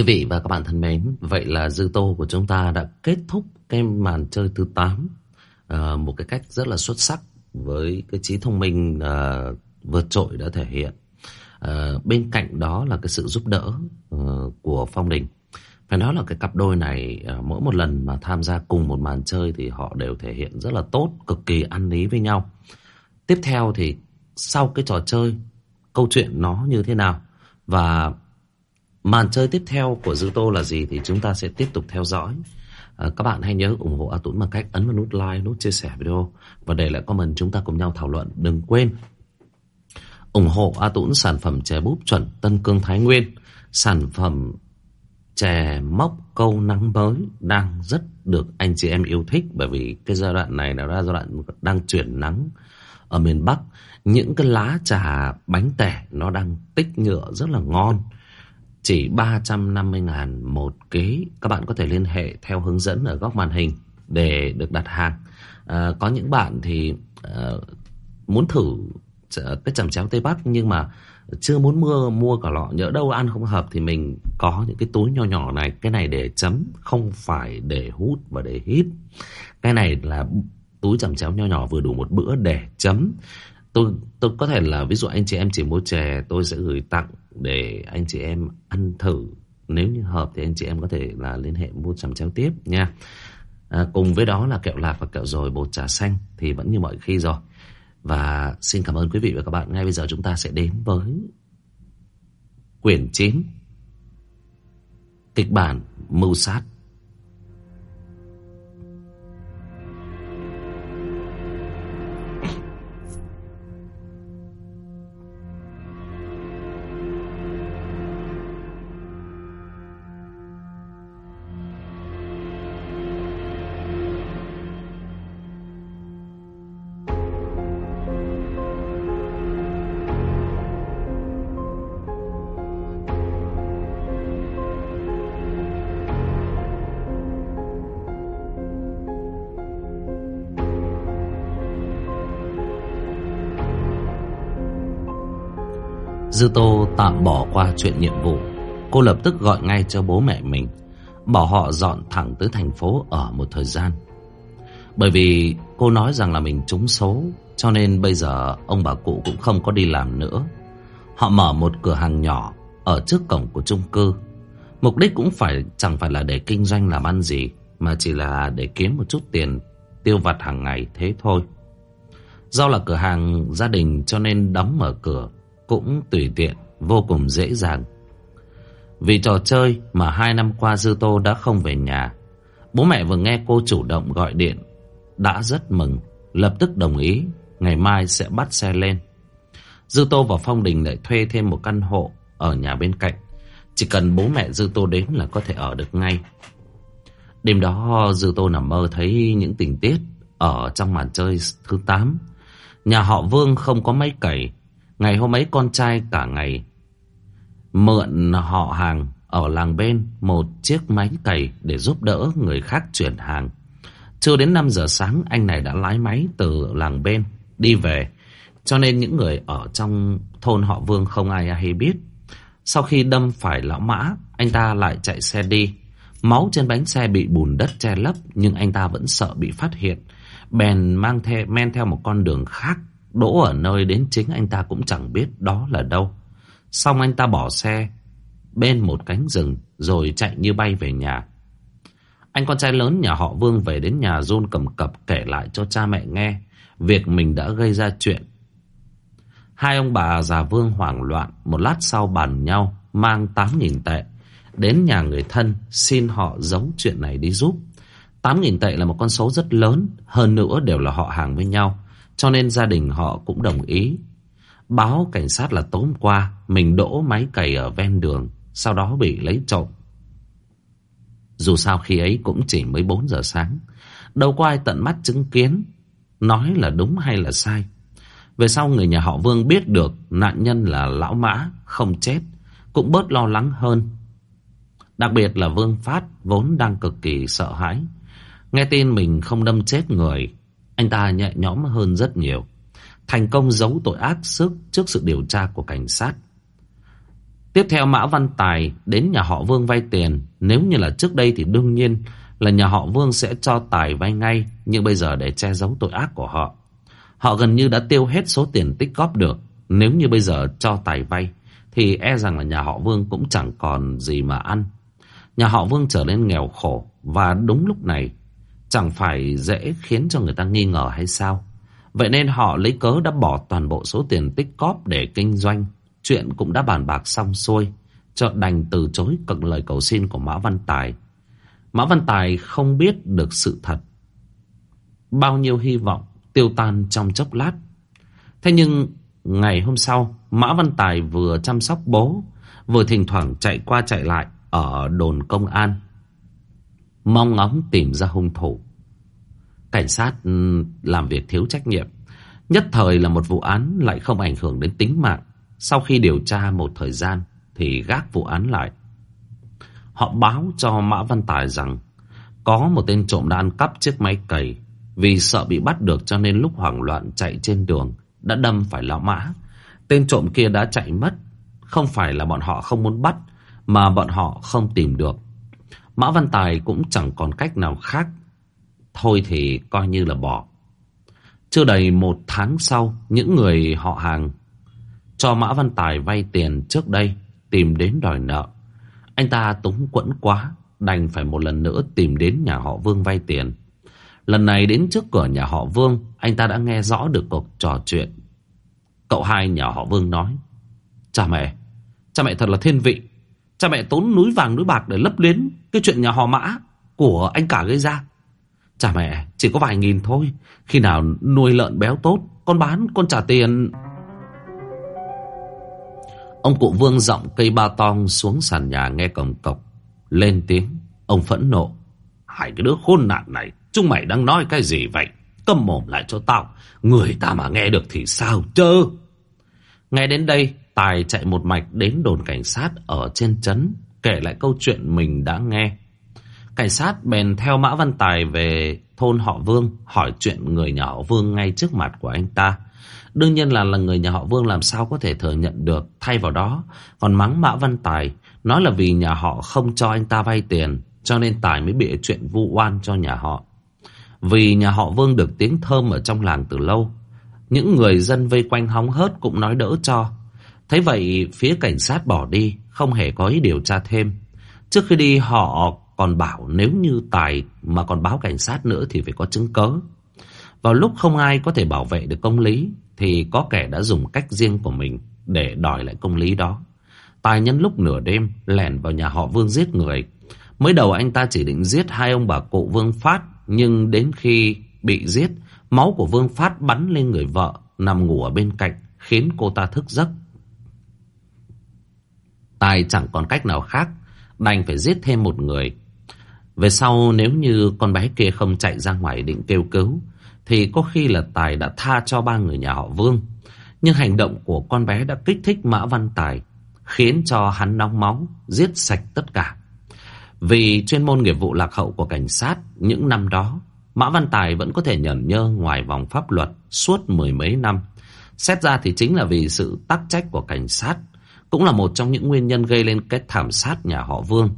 Quý vị và các bạn thân mến, vậy là Dư Tô của chúng ta đã kết thúc cái màn chơi thứ 8 à, ờ, một cái cách rất là xuất sắc với cái trí thông minh à, vượt trội đã thể hiện. À, bên cạnh đó là cái sự giúp đỡ của Phong Đình. Phải nói là cái cặp đôi này mỗi một lần mà tham gia cùng một màn chơi thì họ đều thể hiện rất là tốt, cực kỳ ăn ý với nhau. Tiếp theo thì sau cái trò chơi, câu chuyện nó như thế nào và Màn chơi tiếp theo của Dư Tô là gì thì chúng ta sẽ tiếp tục theo dõi. À, các bạn hãy nhớ ủng hộ A Tuấn bằng cách ấn vào nút like, nút chia sẻ video và để lại comment chúng ta cùng nhau thảo luận. Đừng quên ủng hộ A Tuấn sản phẩm chè búp chuẩn Tân Cương Thái Nguyên, sản phẩm chè móc câu nắng mới đang rất được anh chị em yêu thích bởi vì cái giai đoạn này là giai đoạn đang chuyển nắng ở miền Bắc. Những cái lá trà bánh tẻ nó đang tích nhựa rất là ngon. Chỉ 350 ngàn một ký. Các bạn có thể liên hệ theo hướng dẫn ở góc màn hình Để được đặt hàng. À, Có những bạn thì à, Muốn thử à, cái chầm chéo Tây Bắc Nhưng mà chưa muốn mua mua cả lọ Nhỡ đâu ăn không hợp Thì mình có những cái túi nhỏ nhỏ này. Cái này để chấm Không phải để hút và để hít. Cái này là túi chầm chéo nho nhỏ vừa đủ một bữa để chấm. Tôi tôi có thể là ví dụ anh chị em chỉ mua chè tôi sẽ gửi tặng để anh chị em ăn thử. Nếu như hợp thì anh chị em có thể là liên hệ mua sắm chéo tiếp nha. À, cùng với đó là kẹo lạc và kẹo dồi bột trà xanh thì vẫn như mọi khi rồi. Và xin cảm ơn quý vị và các bạn. Ngay bây giờ chúng ta sẽ đến với quyển 9 kịch bản mưu sát. Dư Tô tạm bỏ qua chuyện nhiệm vụ. Cô lập tức gọi ngay cho bố mẹ mình, Bảo họ dọn thẳng tới thành phố ở một thời gian. Bởi vì cô nói rằng là mình trúng số, Cho nên bây giờ ông bà cụ cũng không có đi làm nữa. Họ mở một cửa hàng nhỏ Ở trước cổng của chung cư. Mục đích cũng phải, chẳng phải là để kinh doanh làm ăn gì, Mà chỉ là để kiếm một chút tiền Tiêu vặt hàng ngày thế thôi. Do là cửa hàng gia đình cho nên đóng mở cửa cũng tùy tiện, vô cùng dễ dàng. Vì trò chơi mà hai năm qua Dư Tô đã không về nhà. Bố mẹ vừa nghe cô chủ động gọi điện, đã rất mừng, lập tức đồng ý, ngày mai sẽ bắt xe lên. Dư Tô và Phong Đình lại thuê thêm một căn hộ ở nhà bên cạnh. Chỉ cần bố mẹ Dư Tô đến là có thể ở được ngay. Đêm đó Dư Tô nằm mơ thấy những tình tiết ở trong màn chơi thứ 8. Nhà họ Vương không có máy cày, Ngày hôm ấy con trai cả ngày mượn họ hàng ở làng bên một chiếc máy cày để giúp đỡ người khác chuyển hàng. Chưa đến 5 giờ sáng anh này đã lái máy từ làng bên đi về. Cho nên những người ở trong thôn họ Vương không ai hay biết. Sau khi đâm phải lão mã, anh ta lại chạy xe đi. Máu trên bánh xe bị bùn đất che lấp nhưng anh ta vẫn sợ bị phát hiện. Bèn mang theo men theo một con đường khác Đỗ ở nơi đến chính anh ta cũng chẳng biết đó là đâu. Xong anh ta bỏ xe bên một cánh rừng rồi chạy như bay về nhà. Anh con trai lớn nhà họ Vương về đến nhà run cầm cập kể lại cho cha mẹ nghe việc mình đã gây ra chuyện. Hai ông bà già Vương hoảng loạn một lát sau bàn nhau mang 8.000 tệ đến nhà người thân xin họ giấu chuyện này đi giúp. 8.000 tệ là một con số rất lớn, hơn nữa đều là họ hàng với nhau. Cho nên gia đình họ cũng đồng ý. Báo cảnh sát là tối hôm qua mình đỗ máy cày ở ven đường, sau đó bị lấy trộm. Dù sao khi ấy cũng chỉ mới 4 giờ sáng, đâu có ai tận mắt chứng kiến, nói là đúng hay là sai. Về sau người nhà họ Vương biết được nạn nhân là lão mã, không chết, cũng bớt lo lắng hơn. Đặc biệt là Vương Phát vốn đang cực kỳ sợ hãi. Nghe tin mình không đâm chết người, anh ta nhẹ nhõm hơn rất nhiều. Thành công giấu tội ác sức trước sự điều tra của cảnh sát. Tiếp theo Mã Văn Tài đến nhà họ Vương vay tiền. Nếu như là trước đây thì đương nhiên là nhà họ Vương sẽ cho Tài vay ngay. Nhưng bây giờ để che giấu tội ác của họ. Họ gần như đã tiêu hết số tiền tích góp được. Nếu như bây giờ cho Tài vay, thì e rằng là nhà họ Vương cũng chẳng còn gì mà ăn. Nhà họ Vương trở nên nghèo khổ, và đúng lúc này chẳng phải dễ khiến cho người ta nghi ngờ hay sao. Vậy nên họ lấy cớ đã bỏ toàn bộ số tiền tích góp để kinh doanh. Chuyện cũng đã bàn bạc xong xuôi. Cho đành từ chối cực lời cầu xin của Mã Văn Tài. Mã Văn Tài không biết được sự thật. Bao nhiêu hy vọng tiêu tan trong chốc lát. Thế nhưng ngày hôm sau, Mã Văn Tài vừa chăm sóc bố, vừa thỉnh thoảng chạy qua chạy lại ở đồn công an. Mong ngóng tìm ra hung thủ. Cảnh sát ừ, làm việc thiếu trách nhiệm. Nhất thời là một vụ án lại không ảnh hưởng đến tính mạng. Sau khi điều tra một thời gian thì gác vụ án lại. Họ báo cho Mã Văn Tài rằng có một tên trộm đã ăn cắp chiếc máy cày. Vì sợ bị bắt được cho nên lúc hoảng loạn chạy trên đường đã đâm phải lão Mã. Tên trộm kia đã chạy mất. Không phải là bọn họ không muốn bắt, mà bọn họ không tìm được. Mã Văn Tài cũng chẳng còn cách nào khác. Thôi thì coi như là bỏ. Chưa đầy một tháng sau, những người họ hàng cho Mã Văn Tài vay tiền trước đây tìm đến đòi nợ. Anh ta túng quẫn quá, đành phải một lần nữa tìm đến nhà họ Vương vay tiền. Lần này đến trước cửa nhà họ Vương, anh ta đã nghe rõ được cuộc trò chuyện. Cậu hai nhà họ Vương nói, Cha mẹ, cha mẹ thật là thiên vị. Cha mẹ tốn núi vàng núi bạc để lấp liến cái chuyện nhà họ Mã của anh cả gây ra. Cha mẹ chỉ có vài nghìn thôi. Khi nào nuôi lợn béo tốt, con bán, con trả tiền... Ông cụ vương giọng cây ba tong xuống sàn nhà nghe cổng cọc. Lên tiếng, ông phẫn nộ. Hai cái đứa khôn nạn này, chúng mày đang nói cái gì vậy? Cầm mồm lại cho tao. Người ta mà nghe được thì sao chơ? Nghe đến đây, Tài chạy một mạch đến đồn cảnh sát ở trên trấn, kể lại câu chuyện mình đã nghe. Cảnh sát bèn theo Mã Văn Tài về thôn họ Vương, hỏi chuyện người nhà họ Vương ngay trước mặt của anh ta. Đương nhiên là là người nhà họ Vương làm sao có thể thừa nhận được, thay vào đó, còn mắng Mã Văn Tài, nói là vì nhà họ không cho anh ta vay tiền, cho nên Tài mới bị chuyện vu oan cho nhà họ. Vì nhà họ Vương được tiếng thơm ở trong làng từ lâu, những người dân vây quanh hóng hớt cũng nói đỡ cho thế vậy, phía cảnh sát bỏ đi, không hề có ý điều tra thêm. Trước khi đi họ còn bảo nếu như Tài mà còn báo cảnh sát nữa thì phải có chứng cớ. Vào lúc không ai có thể bảo vệ được công lý thì có kẻ đã dùng cách riêng của mình để đòi lại công lý đó. Tài nhân lúc nửa đêm lẻn vào nhà họ Vương giết người. Mới đầu anh ta chỉ định giết hai ông bà cụ Vương Phát nhưng đến khi bị giết máu của Vương Phát bắn lên người vợ nằm ngủ ở bên cạnh khiến cô ta thức giấc. Tài chẳng còn cách nào khác đành phải giết thêm một người. Về sau nếu như con bé kia không chạy ra ngoài định kêu cứu thì có khi là Tài đã tha cho ba người nhà họ Vương. Nhưng hành động của con bé đã kích thích Mã Văn Tài, khiến cho hắn nóng máu, giết sạch tất cả. Vì chuyên môn nghiệp vụ lạc hậu của cảnh sát những năm đó, Mã Văn Tài vẫn có thể nhẩn nhơ ngoài vòng pháp luật suốt mười mấy năm. Xét ra thì chính là vì sự tắc trách của cảnh sát, cũng là một trong những nguyên nhân gây lên cái thảm sát nhà họ Vương.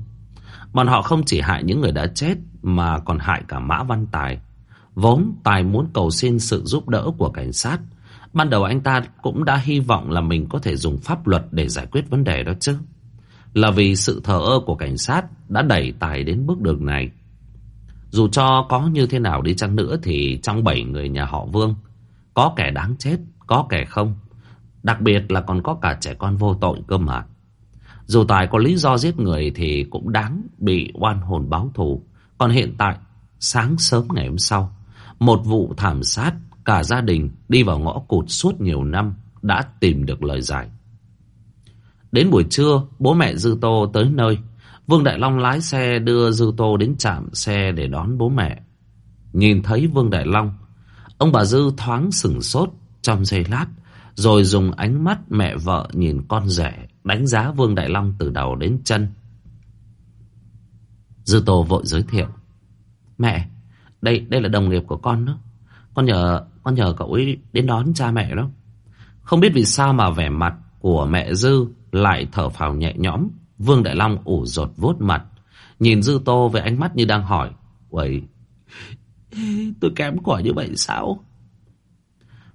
Bọn họ không chỉ hại những người đã chết mà còn hại cả Mã Văn Tài. Vốn Tài muốn cầu xin sự giúp đỡ của cảnh sát. Ban đầu anh ta cũng đã hy vọng là mình có thể dùng pháp luật để giải quyết vấn đề đó chứ. Là vì sự thờ ơ của cảnh sát đã đẩy Tài đến bước đường này. Dù cho có như thế nào đi chăng nữa thì trong bảy người nhà họ Vương, có kẻ đáng chết, có kẻ không. Đặc biệt là còn có cả trẻ con vô tội cơ mà. Dù Tài có lý do giết người thì cũng đáng bị oan hồn báo thù. Còn hiện tại, sáng sớm ngày hôm sau, một vụ thảm sát, cả gia đình đi vào ngõ cụt suốt nhiều năm đã tìm được lời giải. Đến buổi trưa, bố mẹ Dư Tô tới nơi. Vương Đại Long lái xe đưa Dư Tô đến trạm xe để đón bố mẹ. Nhìn thấy Vương Đại Long, ông bà Dư thoáng sửng sốt trong giây lát, rồi dùng ánh mắt mẹ vợ nhìn con rể, đánh giá Vương Đại Long từ đầu đến chân. Dư Tô vội giới thiệu. Mẹ, đây đây là đồng nghiệp của con đó. Con nhờ con nhờ cậu ấy đến đón cha mẹ đó. Không biết vì sao mà vẻ mặt của mẹ Dư lại thở phào nhẹ nhõm. Vương Đại Long ủ rột vuốt mặt. Nhìn Dư Tô với ánh mắt như đang hỏi. Uầy, tôi kém cỏi như vậy sao?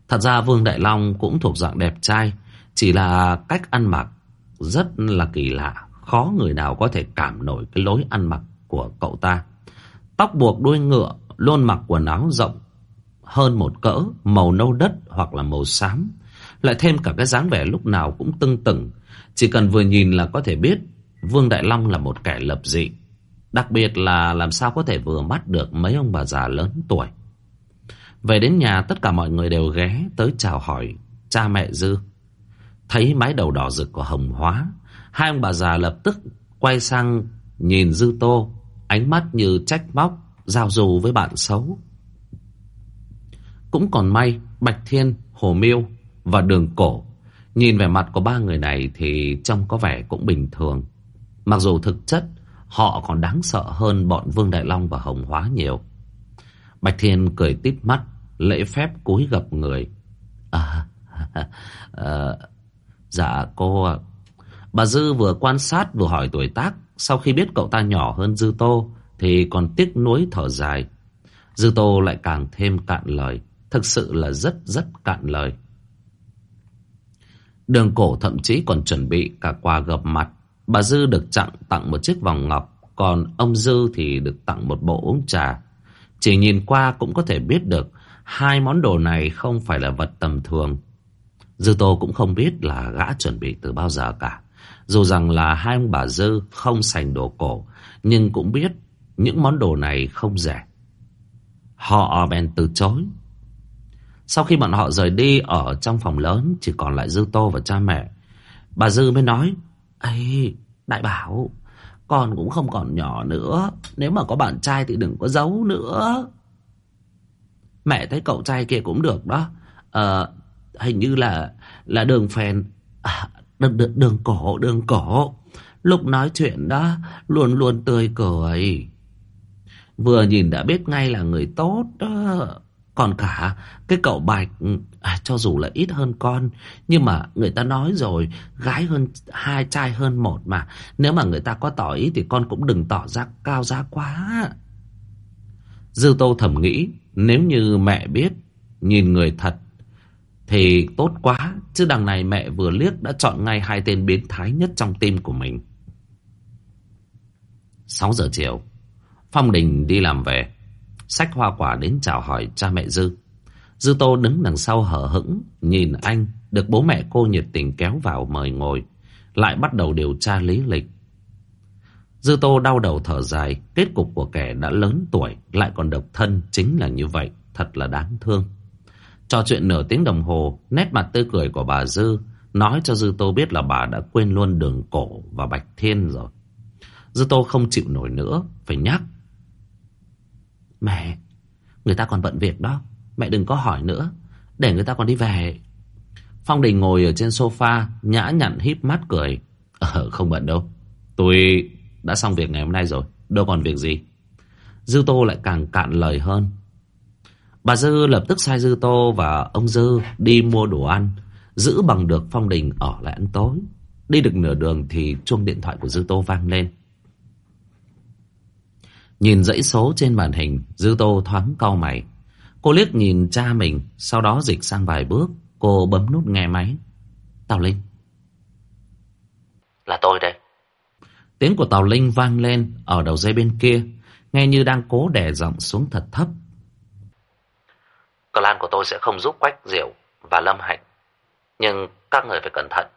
Thật ra Vương Đại Long cũng thuộc dạng đẹp trai. Chỉ là cách ăn mặc rất là kỳ lạ. Khó người nào có thể cảm nổi cái lối ăn mặc của cậu ta. Tóc buộc đuôi ngựa, luôn mặc quần áo rộng hơn một cỡ, màu nâu đất hoặc là màu xám. Lại thêm cả cái dáng vẻ lúc nào cũng tưng tửng. Chỉ cần vừa nhìn là có thể biết Vương Đại Long là một kẻ lập dị. Đặc biệt là làm sao có thể vừa mắt được mấy ông bà già lớn tuổi. Về đến nhà tất cả mọi người đều ghé tới chào hỏi cha mẹ Dư. Thấy mái đầu đỏ rực của Hồng Hóa, hai ông bà già lập tức quay sang nhìn Dư Tô, ánh mắt như trách móc, giao du với bạn xấu. Cũng còn may, Bạch Thiên, Hồ Miêu và Đường Cổ, nhìn vẻ mặt của ba người này thì trông có vẻ cũng bình thường. Mặc dù thực chất, họ còn đáng sợ hơn bọn Vương Đại Long và Hồng Hóa nhiều. Bạch Thiên cười tít mắt, lễ phép cúi gập người. À, à, dạ cô Bà Dư vừa quan sát vừa hỏi tuổi tác. Sau khi biết cậu ta nhỏ hơn Dư Tô thì còn tiếc nuối thở dài. Dư Tô lại càng thêm cạn lời. Thực sự là rất rất cạn lời. Đường cổ thậm chí còn chuẩn bị cả quà gập mặt. Bà Dư được tặng tặng một chiếc vòng ngọc. Còn ông Dư thì được tặng một bộ uống trà. Chỉ nhìn qua cũng có thể biết được hai món đồ này không phải là vật tầm thường. Dư Tô cũng không biết là gã chuẩn bị từ bao giờ cả. Dù rằng là hai ông bà Dư không sành đồ cổ, nhưng cũng biết những món đồ này không rẻ. Họ bèn từ chối. Sau khi bọn họ rời đi ở trong phòng lớn, chỉ còn lại Dư Tô và cha mẹ. Bà Dư mới nói, Ây, đại bảo, con cũng không còn nhỏ nữa. Nếu mà có bạn trai thì đừng có giấu nữa. Mẹ thấy cậu trai kia cũng được đó. Ờ, hình như là là đường phèn. À, đường, đường, đường cổ, đường cổ. Lúc nói chuyện đó, luôn luôn tươi cười. Vừa nhìn đã biết ngay là người tốt đó. Còn cả cái cậu Bạch, à, cho dù là ít hơn con, nhưng mà người ta nói rồi, gái hơn hai trai hơn một mà. Nếu mà người ta có tỏ ý thì con cũng đừng tỏ ra cao giá quá. Dư Tô thầm nghĩ, nếu như mẹ biết, nhìn người thật, thì tốt quá. Chứ đằng này mẹ vừa liếc đã chọn ngay hai tên biến thái nhất trong tim của mình. 6 giờ chiều, Phong Đình đi làm về. Xách hoa quả đến chào hỏi cha mẹ Dư. Dư Tô đứng đằng sau hở hững, nhìn anh, được bố mẹ cô nhiệt tình kéo vào mời ngồi. Lại bắt đầu điều tra lý lịch. Dư Tô đau đầu thở dài, kết cục của kẻ đã lớn tuổi, lại còn độc thân chính là như vậy, thật là đáng thương. Trò chuyện nửa tiếng đồng hồ, nét mặt tươi cười của bà Dư nói cho Dư Tô biết là bà đã quên luôn đường cổ và Bạch Thiên rồi. Dư Tô không chịu nổi nữa, phải nhắc. Mẹ, người ta còn bận việc đó, mẹ đừng có hỏi nữa, để người ta còn đi về. Phong Đình ngồi ở trên sofa, nhã nhặn híp mắt cười. Ờ, không bận đâu, tôi đã xong việc ngày hôm nay rồi, đâu còn việc gì. Dư Tô lại càng cạn lời hơn. Bà Dư lập tức sai Dư Tô và ông Dư đi mua đồ ăn, giữ bằng được Phong Đình ở lại ăn tối. Đi được nửa đường thì chuông điện thoại của Dư Tô vang lên. Nhìn dãy số trên màn hình, Dư Tô thoáng cau mày. Cô liếc nhìn cha mình, sau đó dịch sang vài bước, cô bấm nút nghe máy. Tào Linh. Là tôi đây. Tiếng của Tào Linh vang lên ở đầu dây bên kia, nghe như đang cố đè giọng xuống thật thấp. Clan của tôi sẽ không giúp Quách Diệu và Lâm Hạnh. Nhưng các người phải cẩn thận,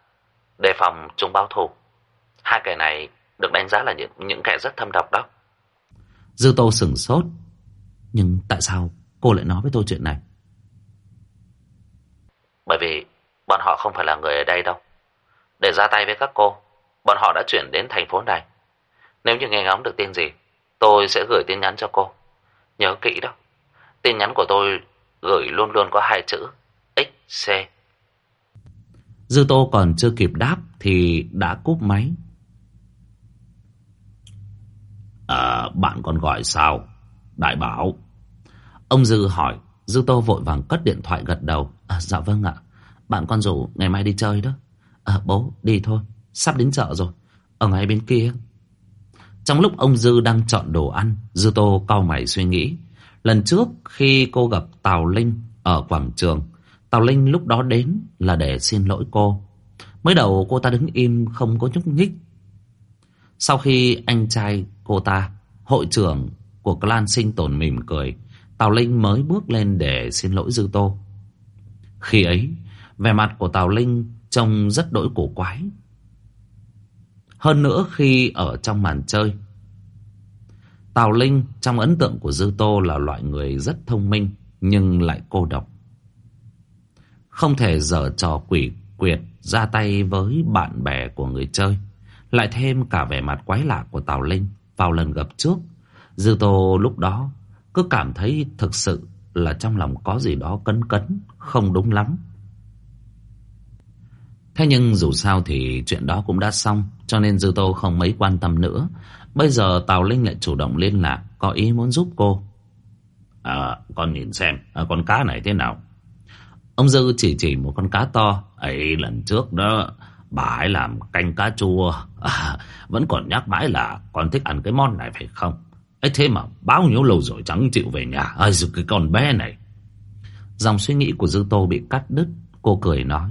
đề phòng chúng báo thù. Hai kẻ này được đánh giá là những, những kẻ rất thâm độc đó. Dư Tô sửng sốt. Nhưng tại sao cô lại nói với tôi chuyện này? Bởi vì bọn họ không phải là người ở đây đâu. Để ra tay với các cô, bọn họ đã chuyển đến thành phố này. Nếu như nghe ngóng được tin gì, tôi sẽ gửi tin nhắn cho cô. Nhớ kỹ đó. Tin nhắn của tôi gửi luôn luôn có hai chữ XC. Dư Tô còn chưa kịp đáp thì đã cúp máy. À, bạn còn gọi sao? Đại bảo. Ông Dư hỏi, Dư Tô vội vàng cất điện thoại gật đầu. À, dạ vâng ạ, bạn con rủ ngày mai đi chơi đó. À, bố, đi thôi, Sắp đến chợ rồi, Ở ngay bên kia. Trong lúc ông Dư đang chọn đồ ăn, Dư Tô cau mày suy nghĩ. Lần trước khi cô gặp Tào Linh Ở quảng trường, Tào Linh lúc đó đến là để xin lỗi cô. Mới đầu cô ta đứng im, không có nhúc nhích. Sau khi anh trai cô ta, Hội trưởng của clan sinh tồn mỉm cười, Tào Linh mới bước lên để xin lỗi Dư Tô. Khi ấy, Vẻ mặt của Tào Linh trông rất đổi cổ quái. Hơn nữa khi ở trong màn chơi. Tào Linh trong ấn tượng của Dư Tô là loại người rất thông minh, Nhưng lại cô độc. Không thể dở trò quỷ quyệt ra tay với bạn bè của người chơi, Lại thêm cả vẻ mặt quái lạ của Tào Linh Vào lần gặp trước. Dư Tô lúc đó cứ cảm thấy thực sự là trong lòng có gì đó cấn cấn, Không đúng lắm. Thế nhưng dù sao thì chuyện đó cũng đã xong Cho nên Dư Tô không mấy quan tâm nữa. Bây giờ Tào Linh lại chủ động liên lạc Có ý muốn giúp cô. À con nhìn xem à, Con cá này thế nào? Ông Dư chỉ chỉ một con cá to ấy lần trước đó Bà ấy làm canh cá chua. À, Vẫn còn nhắc mãi là Con thích ăn cái món này phải không? Ấy thế mà bao nhiêu lâu rồi chẳng chịu về nhà. Ây à, cái con bé này. Dòng suy nghĩ của Dư Tô bị cắt đứt Cô cười nói.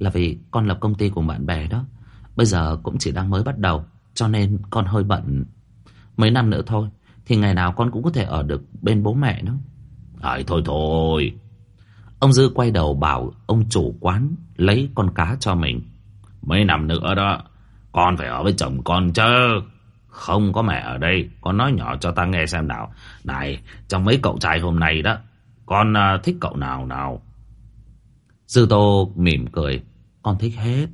Là vì con lập công ty của bạn bè đó Bây giờ cũng chỉ đang mới bắt đầu Cho nên con hơi bận Mấy năm nữa thôi Thì ngày nào con cũng có thể ở được bên bố mẹ nữa Ai thôi thôi Ông Dư quay đầu bảo ông chủ quán lấy con cá cho mình. Mấy năm nữa đó, con phải ở với chồng con chứ. Không có mẹ ở đây, con nói nhỏ cho ta nghe xem nào. Này, trong mấy cậu trai hôm nay đó, con à, thích cậu nào nào? Dư Tô mỉm cười, con thích hết.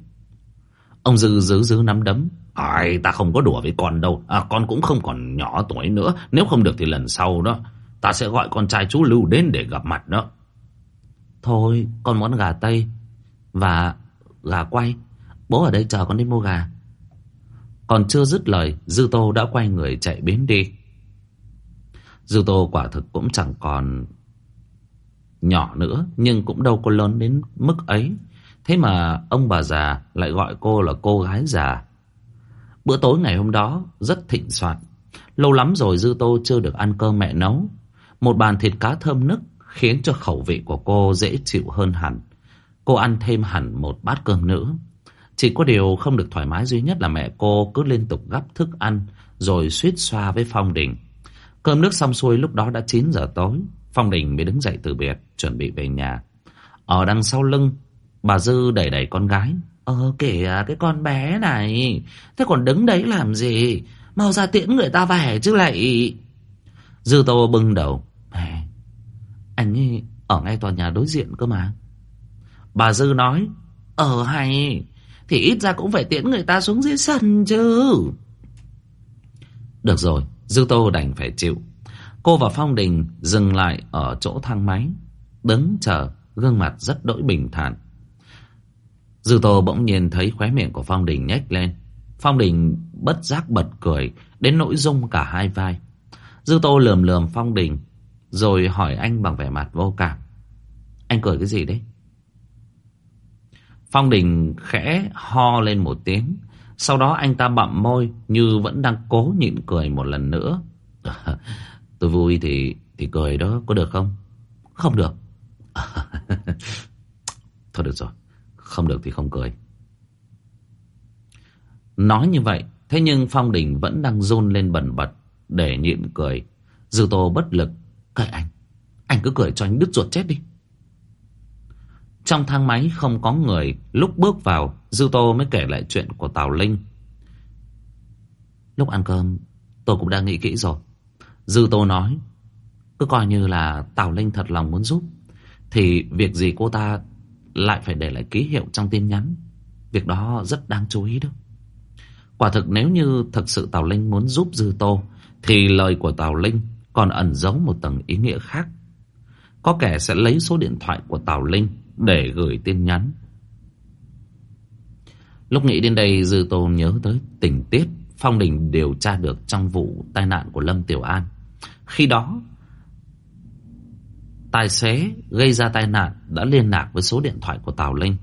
Ông Dư giữ giữ nắm đấm. Ai, ta không có đùa với con đâu, à, con cũng không còn nhỏ tuổi nữa. Nếu không được thì lần sau đó, ta sẽ gọi con trai chú Lưu đến để gặp mặt đó. Thôi con muốn gà tây Và gà quay Bố ở đây chờ con đi mua gà Còn chưa dứt lời Dư Tô đã quay người chạy biến đi Dư Tô quả thực cũng chẳng còn Nhỏ nữa Nhưng cũng đâu có lớn đến mức ấy Thế mà ông bà già Lại gọi cô là cô gái già Bữa tối ngày hôm đó Rất thịnh soạn Lâu lắm rồi Dư Tô chưa được ăn cơm mẹ nấu Một bàn thịt cá thơm nức khiến cho khẩu vị của cô dễ chịu hơn hẳn. Cô ăn thêm hẳn một bát cơm nữa. Chỉ có điều không được thoải mái duy nhất là mẹ cô cứ liên tục gắp thức ăn rồi suýt xoa với Phong Đình. Cơm nước xong xuôi lúc đó đã 9 giờ tối. Phong Đình mới đứng dậy từ biệt, chuẩn bị về nhà. Ở đằng sau lưng, bà Dư đẩy đẩy con gái. Ờ kìa à, cái con bé này, thế còn đứng đấy làm gì? Mau ra tiễn người ta về chứ lại... Dư Tô bưng đầu. Anh ấy ở ngay tòa nhà đối diện cơ mà. Bà Dư nói, Ờ hay, thì ít ra cũng phải tiễn người ta xuống dưới sân chứ. Được rồi, Dư Tô đành phải chịu. Cô và Phong Đình dừng lại ở chỗ thang máy, đứng chờ, gương mặt rất đỗi bình thản. Dư Tô bỗng nhiên thấy khóe miệng của Phong Đình nhếch lên. Phong Đình bất giác bật cười, đến nỗi rung cả hai vai. Dư Tô lườm lườm Phong Đình, rồi hỏi anh bằng vẻ mặt vô cảm. Anh cười cái gì đấy? Phong Đình khẽ ho lên một tiếng. Sau đó anh ta bặm môi Như vẫn đang cố nhịn cười một lần nữa. Tôi vui thì thì cười đó Có được không? Không được. Thôi được rồi. Không được thì không cười. Nói như vậy, Thế nhưng Phong Đình vẫn đang run lên bẩn bật, Để nhịn cười. Dư Tô bất lực, Kệ anh Anh cứ cười cho anh đứt ruột chết đi. Trong thang máy không có người, Lúc bước vào, Dư Tô mới kể lại chuyện của Tào Linh. Lúc ăn cơm, Tôi cũng đã nghĩ kỹ rồi. Dư Tô nói, Cứ coi như là Tào Linh thật lòng muốn giúp, Thì việc gì cô ta lại phải để lại ký hiệu trong tin nhắn Việc đó rất đáng chú ý đó Quả thực nếu như thực sự Tào Linh muốn giúp Dư Tô Thì lời của Tào Linh còn ẩn giấu một tầng ý nghĩa khác. Có kẻ sẽ lấy số điện thoại của Tào Linh để gửi tin nhắn. Lúc nghĩ đến đây Dư Tô nhớ tới tình tiết Phong Đình điều tra được trong vụ tai nạn của Lâm Tiểu An. Khi đó, tài xế gây ra tai nạn đã liên lạc với số điện thoại của Tào Linh.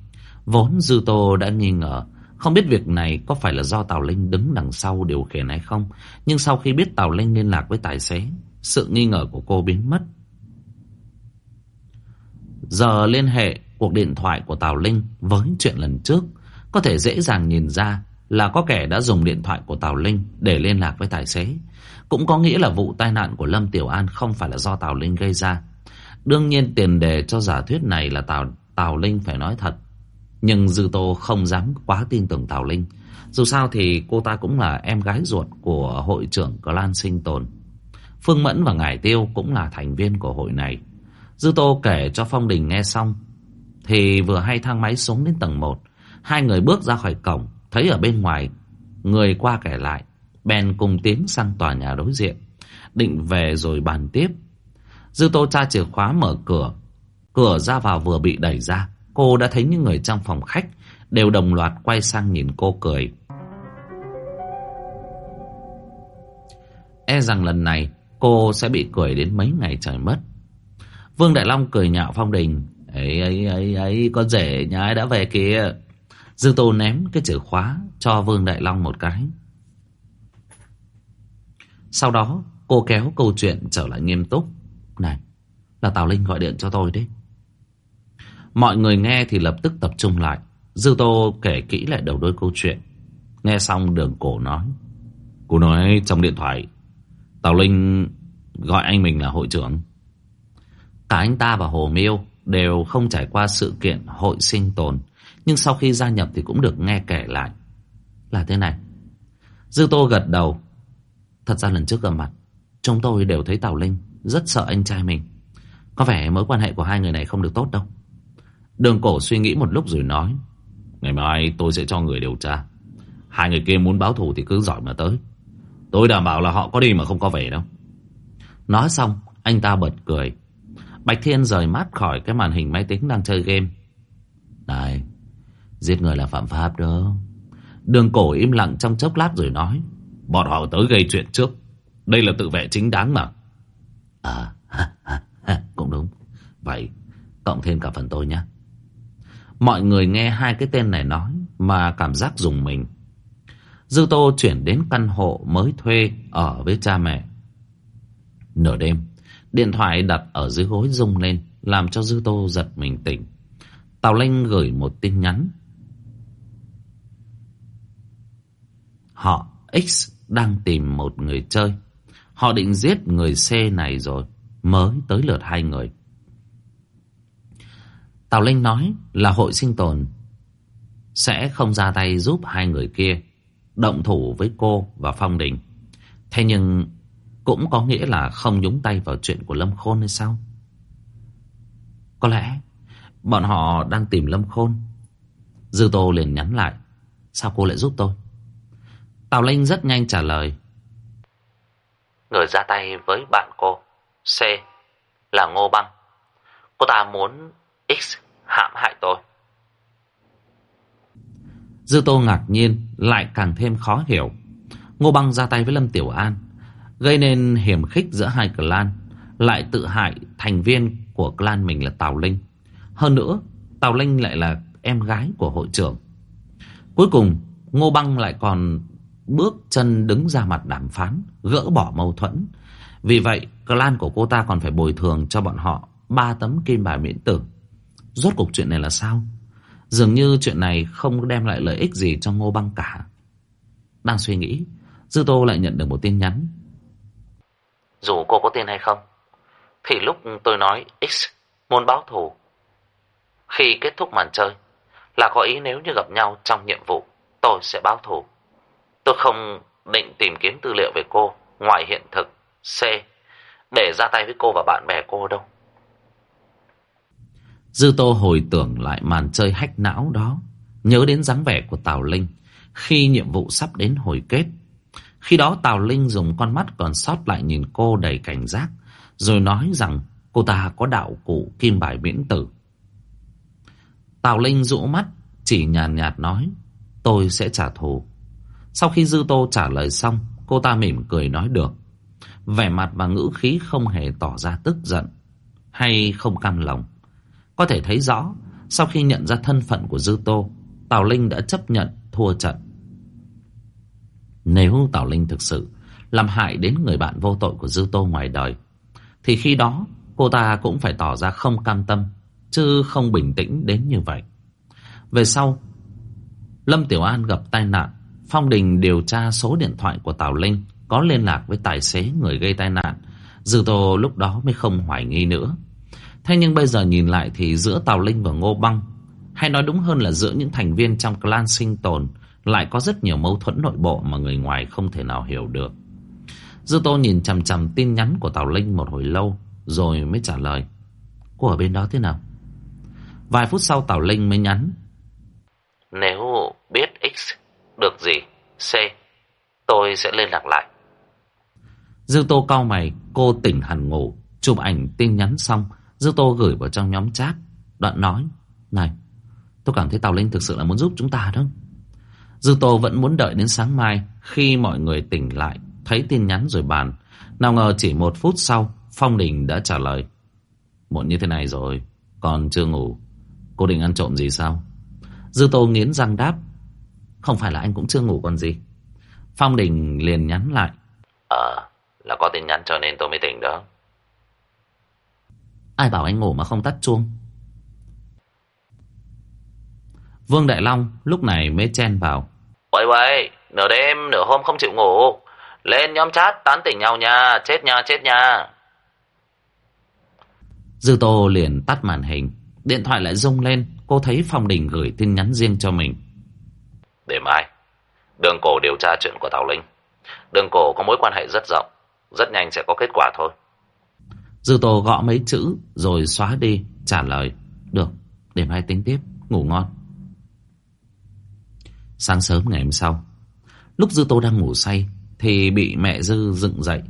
Vốn Dư Tô đã nghi ngờ Không biết việc này có phải là do Tào Linh đứng đằng sau điều khiển hay không. Nhưng sau khi biết Tào Linh liên lạc với tài xế, sự nghi ngờ của cô biến mất. Giờ liên hệ cuộc điện thoại của Tào Linh với chuyện lần trước, có thể dễ dàng nhìn ra là có kẻ đã dùng điện thoại của Tào Linh để liên lạc với tài xế. Cũng có nghĩa là vụ tai nạn của Lâm Tiểu An không phải là do Tào Linh gây ra. Đương nhiên tiền đề cho giả thuyết này là Tào, Tào Linh phải nói thật. Nhưng Dư Tô không dám quá tin tưởng Tào Linh. Dù sao thì cô ta cũng là em gái ruột của hội trưởng Clan Sinh Tồn. Phương Mẫn và Ngải Tiêu cũng là thành viên của hội này. Dư Tô kể cho Phong Đình nghe xong. Thì vừa hay thang máy xuống đến tầng 1. Hai người bước ra khỏi cổng. Thấy ở bên ngoài người qua kể lại. Bèn cùng tiến sang tòa nhà đối diện. Định về rồi bàn tiếp. Dư Tô tra chìa khóa mở cửa. Cửa ra vào vừa bị đẩy ra. Cô đã thấy những người trong phòng khách đều đồng loạt quay sang nhìn cô cười. E rằng lần này, cô sẽ bị cười đến mấy ngày trời mất. Vương Đại Long cười nhạo Phong Đình. ấy ấy ấy ấy con rể nhà ai đã về kìa. Dư Tô ném cái chìa khóa cho Vương Đại Long một cái. Sau đó, cô kéo câu chuyện trở lại nghiêm túc. Này, là Tào Linh gọi điện cho tôi đấy. Mọi người nghe thì lập tức tập trung lại. Dư Tô kể kỹ lại đầu đôi câu chuyện. Nghe xong đường cổ nói. Cô nói trong điện thoại, Tào Linh gọi anh mình là hội trưởng. Cả anh ta và Hồ Miêu đều không trải qua sự kiện hội sinh tồn. Nhưng sau khi gia nhập thì cũng được nghe kể lại. Là thế này. Dư Tô gật đầu. Thật ra lần trước gặp mặt, chúng tôi đều thấy Tào Linh rất sợ anh trai mình. Có vẻ mối quan hệ của hai người này không được tốt đâu. Đường cổ suy nghĩ một lúc rồi nói. Ngày mai tôi sẽ cho người điều tra. Hai người kia muốn báo thù thì cứ giỏi mà tới. Tôi đảm bảo là họ có đi mà không có về đâu. Nói xong, anh ta bật cười. Bạch Thiên rời mắt khỏi cái màn hình máy tính đang chơi game. Này, giết người là phạm pháp đó. Đường cổ im lặng trong chốc lát rồi nói. Bọn họ tới gây chuyện trước. Đây là tự vệ chính đáng mà. À, ha, ha, ha, cũng đúng. Vậy, cộng thêm cả phần tôi nhé. Mọi người nghe hai cái tên này nói mà cảm giác dùng mình. Dư Tô chuyển đến căn hộ mới thuê ở với cha mẹ. Nửa đêm, điện thoại đặt ở dưới gối rung lên, làm cho Dư Tô giật mình tỉnh. Tào Linh gửi một tin nhắn. Họ X đang tìm một người chơi. Họ định giết người C này rồi, mới tới lượt hai người. Tào Linh nói là hội sinh tồn sẽ không ra tay giúp hai người kia động thủ với cô và Phong Đình. Thế nhưng cũng có nghĩa là không nhúng tay vào chuyện của Lâm Khôn hay sao? Có lẽ bọn họ đang tìm Lâm Khôn. Dư Tô liền nhắn lại. Sao cô lại giúp tôi? Tào Linh rất nhanh trả lời. Người ra tay với bạn cô, C, là Ngô Băng. Cô ta muốn X hãm hại tôi. Dư Tô ngạc nhiên, lại càng thêm khó hiểu. Ngô Băng ra tay với Lâm Tiểu An, gây nên hiểm khích giữa hai clan, lại tự hại thành viên của clan mình là Tào Linh. Hơn nữa, Tào Linh lại là em gái của hội trưởng. Cuối cùng, Ngô Băng lại còn bước chân đứng ra mặt đàm phán, gỡ bỏ mâu thuẫn. Vì vậy, clan của cô ta còn phải bồi thường cho bọn họ ba tấm kim bài miễn tử. Rốt cuộc chuyện này là sao? Dường như chuyện này không đem lại lợi ích gì cho Ngô Băng cả. Đang suy nghĩ, Dư Tô lại nhận được một tin nhắn. Dù cô có tin hay không, thì lúc tôi nói X muốn báo thù, khi kết thúc màn chơi, là có ý nếu như gặp nhau trong nhiệm vụ, tôi sẽ báo thù. Tôi không định tìm kiếm tư liệu về cô ngoài hiện thực C để ra tay với cô và bạn bè cô đâu. Dư Tô hồi tưởng lại màn chơi hách não đó, nhớ đến dáng vẻ của Tào Linh khi nhiệm vụ sắp đến hồi kết. Khi đó Tào Linh dùng con mắt còn sót lại nhìn cô đầy cảnh giác, rồi nói rằng cô ta có đạo cụ kim bài miễn tử. Tào Linh rũ mắt, chỉ nhàn nhạt, nhạt nói, tôi sẽ trả thù. Sau khi Dư Tô trả lời xong, cô ta mỉm cười nói được. Vẻ mặt và ngữ khí không hề tỏ ra tức giận hay không cam lòng. Có thể thấy rõ, sau khi nhận ra thân phận của Dư Tô, Tào Linh đã chấp nhận thua trận. Nếu Tào Linh thực sự làm hại đến người bạn vô tội của Dư Tô ngoài đời, thì khi đó cô ta cũng phải tỏ ra không cam tâm, chứ không bình tĩnh đến như vậy. Về sau, Lâm Tiểu An gặp tai nạn, Phong Đình điều tra số điện thoại của Tào Linh có liên lạc với tài xế người gây tai nạn. Dư Tô lúc đó mới không hoài nghi nữa. Thế nhưng bây giờ nhìn lại thì giữa Tào Linh và Ngô Băng, hay nói đúng hơn là giữa những thành viên trong clan sinh tồn, lại có rất nhiều mâu thuẫn nội bộ mà người ngoài không thể nào hiểu được. Dư Tô nhìn chằm chằm tin nhắn của Tào Linh một hồi lâu, rồi mới trả lời. Cô ở bên đó thế nào? Vài phút sau Tào Linh mới nhắn. Nếu biết X được gì, C, tôi sẽ liên lạc lại. Dư Tô cau mày, cô tỉnh hẳn ngủ, chụp ảnh tin nhắn xong, Dư Tô gửi vào trong nhóm chat, đoạn nói, này, tôi cảm thấy Tào Linh thực sự là muốn giúp chúng ta đó. Dư Tô vẫn muốn đợi đến sáng mai, khi mọi người tỉnh lại, thấy tin nhắn rồi bàn. Nào ngờ chỉ một phút sau, Phong Đình đã trả lời. Muộn như thế này rồi, còn chưa ngủ. Cô định ăn trộm gì sao? Dư Tô nghiến răng đáp. Không phải là anh cũng chưa ngủ còn gì. Phong Đình liền nhắn lại. Ờ, là có tin nhắn cho nên tôi mới tỉnh đó. Ai bảo anh ngủ mà không tắt chuông? Vương Đại Long lúc này mới chen vào. Uầy uầy, nửa đêm, nửa hôm không chịu ngủ. Lên nhóm chat tán tỉnh nhau nha, chết nha, chết nha. Dư Tô liền tắt màn hình. Điện thoại lại rung lên, cô thấy Phong Đình gửi tin nhắn riêng cho mình. Để mai, đường cổ điều tra chuyện của Tào Linh. Đường cổ có mối quan hệ rất rộng, rất nhanh sẽ có kết quả thôi. Dư Tô gõ mấy chữ rồi xóa đi, trả lời. Được, để mai tính tiếp, ngủ ngon. Sáng sớm ngày hôm sau, lúc Dư Tô đang ngủ say thì bị mẹ Dư dựng dậy.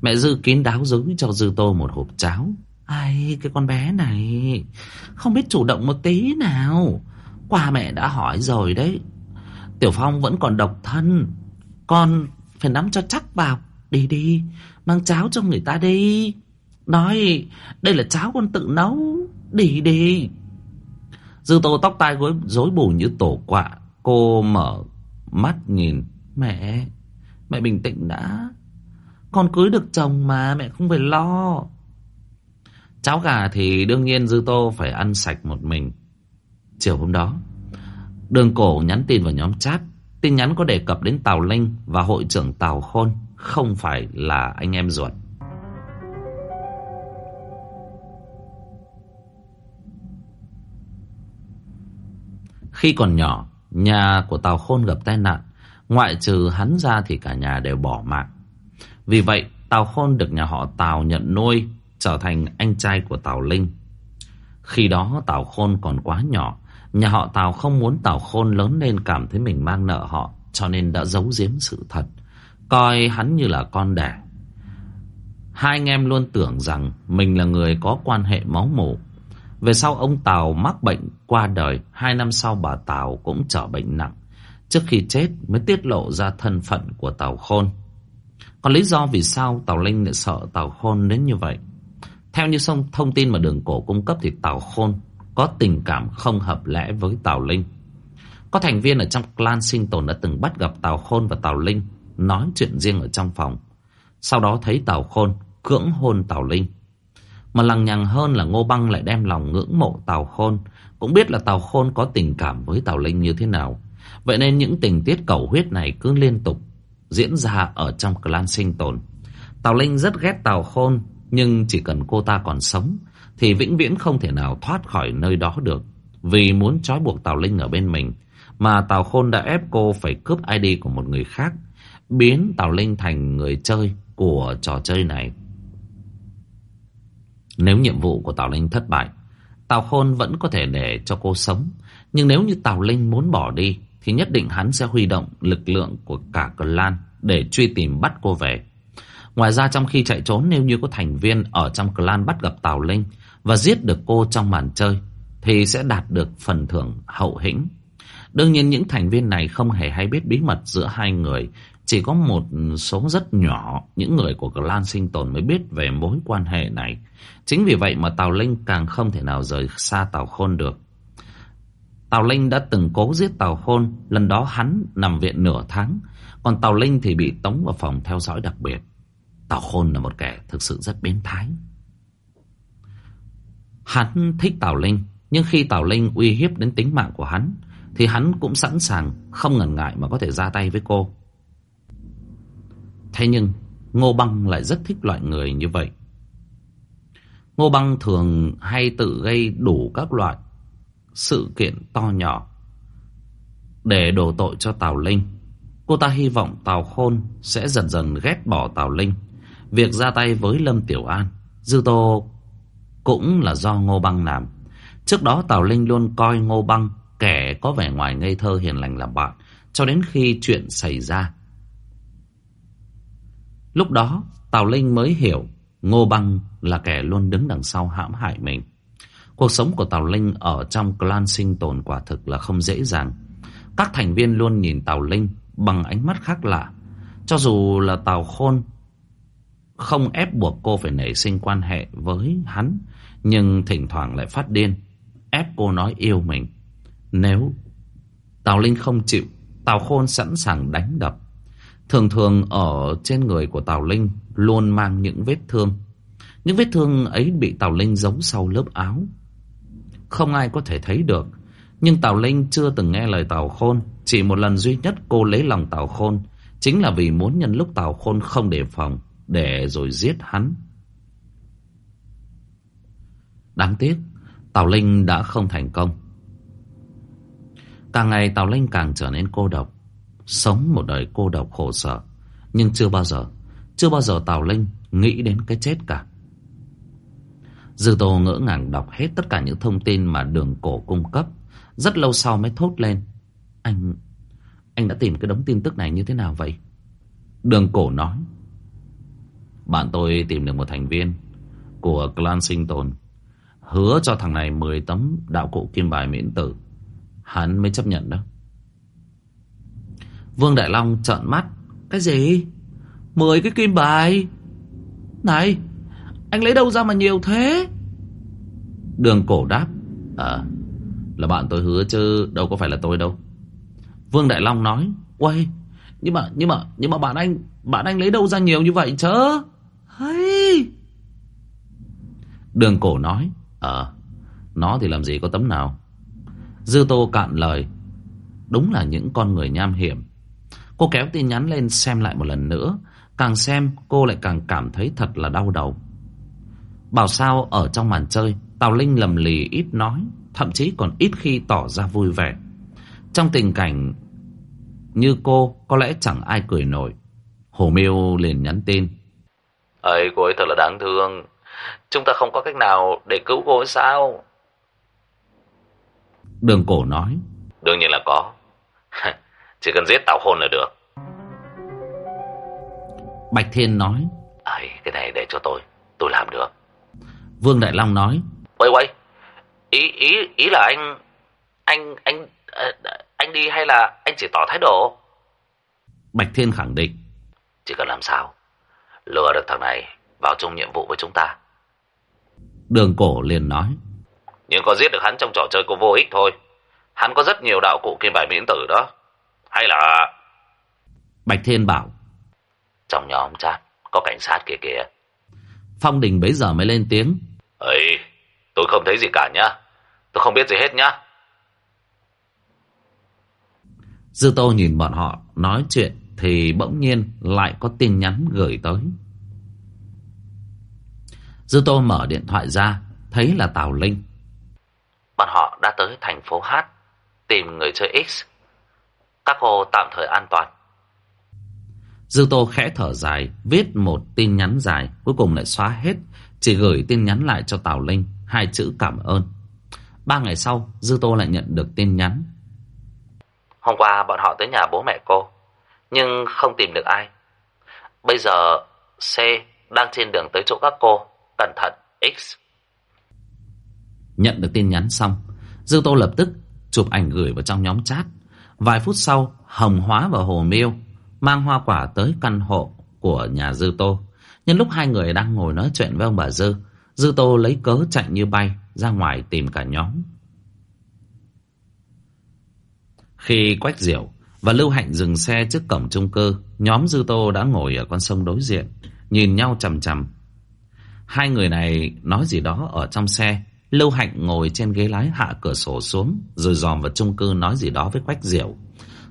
Mẹ Dư kín đáo dối cho Dư Tô một hộp cháo. Ai, cái con bé này không biết chủ động một tí nào. Qua mẹ đã hỏi rồi đấy. Tiểu Phong vẫn còn độc thân. Con phải nắm cho chắc vào. Đi đi, mang cháo cho người ta đi. Nói, đây là cháo con tự nấu. Đi đi. Dư Tô tóc tai gối rối bù như tổ quạ. Cô mở mắt nhìn. Mẹ, mẹ bình tĩnh đã. Con cưới được chồng mà, mẹ không phải lo. Cháo gà thì đương nhiên Dư Tô phải ăn sạch một mình. Chiều hôm đó, đường cổ nhắn tin vào nhóm chat. Tin nhắn có đề cập đến Tào Linh và hội trưởng Tào Khôn, không phải là anh em ruột. Khi còn nhỏ, nhà của Tào Khôn gặp tai nạn. Ngoại trừ hắn ra thì cả nhà đều bỏ mạng. Vì vậy, Tào Khôn được nhà họ Tào nhận nuôi trở thành anh trai của Tào Linh. Khi đó Tào Khôn còn quá nhỏ, nhà họ Tào không muốn Tào Khôn lớn lên cảm thấy mình mang nợ họ, cho nên đã giấu giếm sự thật, coi hắn như là con đẻ. Hai anh em luôn tưởng rằng mình là người có quan hệ máu mủ. Về sau ông Tào mắc bệnh qua đời, hai năm sau bà Tào cũng trở bệnh nặng. Trước khi chết mới tiết lộ ra thân phận của Tào Khôn. Còn lý do vì sao Tào Linh lại sợ Tào Khôn đến như vậy? Theo như thông tin mà đường cổ cung cấp thì Tào Khôn có tình cảm không hợp lẽ với Tào Linh. Có thành viên ở trong clan sinh tồn đã từng bắt gặp Tào Khôn và Tào Linh, nói chuyện riêng ở trong phòng. Sau đó thấy Tào Khôn cưỡng hôn Tào Linh. Mà lằng nhằng hơn là Ngô Băng lại đem lòng ngưỡng mộ Tào Khôn. Cũng biết là Tào Khôn có tình cảm với Tào Linh như thế nào. Vậy nên những tình tiết cầu huyết này cứ liên tục diễn ra ở trong clan sinh tồn. Tào Linh rất ghét Tào Khôn, nhưng chỉ cần cô ta còn sống thì vĩnh viễn không thể nào thoát khỏi nơi đó được. Vì muốn trói buộc Tào Linh ở bên mình, Mà Tào Khôn đã ép cô phải cướp ID của một người khác, Biến Tào Linh thành người chơi của trò chơi này. Nếu nhiệm vụ của Tào Linh thất bại, Tào Khôn vẫn có thể để cho cô sống. Nhưng nếu như Tào Linh muốn bỏ đi, Thì nhất định hắn sẽ huy động lực lượng của cả clan Để truy tìm bắt cô về. Ngoài ra trong khi chạy trốn, nếu như có thành viên ở trong clan bắt gặp Tào Linh và giết được cô trong màn chơi thì sẽ đạt được phần thưởng hậu hĩnh. Đương nhiên những thành viên này không hề hay biết bí mật giữa hai người. Chỉ có một số rất nhỏ những người của clan sinh tồn mới biết về mối quan hệ này. Chính vì vậy mà Tào Linh càng không thể nào rời xa Tào Khôn được. Tào Linh đã từng cố giết Tào Khôn, lần đó hắn nằm viện nửa tháng, còn Tào Linh thì bị tống vào phòng theo dõi đặc biệt. Tào Khôn là một kẻ thực sự rất biến thái. Hắn thích Tào Linh, nhưng khi Tào Linh uy hiếp đến tính mạng của hắn, thì hắn cũng sẵn sàng, không ngần ngại mà có thể ra tay với cô. Thế nhưng, Ngô Băng lại rất thích loại người như vậy. Ngô Băng thường hay tự gây đủ các loại sự kiện to nhỏ để đổ tội cho Tào Linh. Cô ta hy vọng Tào Khôn sẽ dần dần ghét bỏ Tào Linh. Việc ra tay với Lâm Tiểu An, Dư Tô cũng là do Ngô Băng làm. Trước đó Tào Linh luôn coi Ngô Băng kẻ có vẻ ngoài ngây thơ hiền lành làm bạn, cho đến khi chuyện xảy ra. Lúc đó, Tào Linh mới hiểu Ngô Băng là kẻ luôn đứng đằng sau hãm hại mình. Cuộc sống của Tào Linh ở trong clan sinh tồn quả thực là không dễ dàng. Các thành viên luôn nhìn Tào Linh bằng ánh mắt khác lạ. Cho dù là Tào Khôn không ép buộc cô phải nảy sinh quan hệ với hắn, nhưng thỉnh thoảng lại phát điên, ép cô nói yêu mình. Nếu Tào Linh không chịu, Tào Khôn sẵn sàng đánh đập. Thường thường ở trên người của Tào Linh luôn mang những vết thương. Những vết thương ấy bị Tào Linh giấu sau lớp áo. Không ai có thể thấy được. Nhưng Tào Linh chưa từng nghe lời Tào Khôn. Chỉ một lần duy nhất cô lấy lòng Tào Khôn. Chính là vì muốn nhân lúc Tào Khôn không đề phòng. Để rồi giết hắn. Đáng tiếc. Tào Linh đã không thành công. Càng ngày Tào Linh càng trở nên cô độc. Sống một đời cô độc khổ sở. Nhưng chưa bao giờ, chưa bao giờ Tào Linh nghĩ đến cái chết cả. Dư Tô ngỡ ngàng đọc hết tất cả những thông tin mà đường cổ cung cấp. Rất lâu sau mới thốt lên. Anh... Anh đã tìm cái đống tin tức này như thế nào vậy? Đường cổ nói. Bạn tôi tìm được một thành viên của clan sinh tồn. Hứa cho thằng này 10 tấm đạo cụ kim bài miễn tử. Hắn mới chấp nhận đó. Vương Đại Long trợn mắt. Cái gì? Mười cái kim bài? Này, anh lấy đâu ra mà nhiều thế? Đường cổ đáp. Ờ, là bạn tôi hứa chứ đâu có phải là tôi đâu. Vương Đại Long nói. Uầy, nhưng mà, nhưng mà, nhưng mà bạn anh, bạn anh lấy đâu ra nhiều như vậy chứ? Hay... Đường cổ nói. Ờ, nó thì làm gì có tấm nào. Dư Tô cạn lời. Đúng là những con người nham hiểm. Cô kéo tin nhắn lên xem lại một lần nữa. Càng xem cô lại càng cảm thấy thật là đau đầu. Bảo sao ở trong màn chơi Tào Linh lầm lì ít nói Thậm chí còn ít khi tỏ ra vui vẻ Trong tình cảnh Như cô Có lẽ chẳng ai cười nổi Hồ Miêu liền nhắn tin ấy cô ấy thật là đáng thương Chúng ta không có cách nào để cứu cô ấy sao? Đường cổ nói. Đương nhiên là có. Chỉ cần giết Tào Khôn là được. Bạch Thiên nói. Ấy cái này để cho tôi. Tôi làm được. Vương Đại Long nói. Quay quay Ý ý ý là anh Anh anh ờ, Anh đi hay là anh chỉ tỏ thái độ? Bạch Thiên khẳng định. Chỉ cần làm sao Lừa được thằng này vào chung nhiệm vụ với chúng ta Đường cổ liền nói Nhưng có giết được hắn trong trò chơi cũng vô ích thôi Hắn có rất nhiều đạo cụ kim bài miễn tử đó Hay là Bạch Thiên bảo Trong nhóm chat Có cảnh sát kìa kìa Phong Đình bấy giờ mới lên tiếng ấy tôi không thấy gì cả nhá. Tôi không biết gì hết nhá. Dư Tô nhìn bọn họ nói chuyện thì bỗng nhiên lại có tin nhắn gửi tới. Dư Tô mở điện thoại ra, thấy là Tào Linh. Bọn họ đã tới thành phố H tìm người chơi X. Các cô tạm thời an toàn. Dư Tô khẽ thở dài, viết một tin nhắn dài, cuối cùng lại xóa hết, chỉ gửi tin nhắn lại cho Tào Linh, hai chữ cảm ơn. Ba ngày sau, Dư Tô lại nhận được tin nhắn. Hôm qua bọn họ tới nhà bố mẹ cô, nhưng không tìm được ai. Bây giờ C đang trên đường tới chỗ các cô, cẩn thận X. Nhận được tin nhắn xong, Dư Tô lập tức chụp ảnh gửi vào trong nhóm chat. Vài phút sau, Hồng Hóa và Hồ Miêu mang hoa quả tới căn hộ của nhà Dư Tô. Nhân lúc hai người đang ngồi nói chuyện với ông bà Dư, Dư Tô lấy cớ chạy như bay ra ngoài tìm cả nhóm. Khi Quách Diệu và Lưu Hạnh dừng xe trước cổng chung cư, nhóm Dư Tô đã ngồi ở con sông đối diện, nhìn nhau chằm chằm. Hai người này nói gì đó ở trong xe, Lưu Hạnh ngồi trên ghế lái hạ cửa sổ xuống, rồi dòm vào chung cư nói gì đó với Quách Diệu.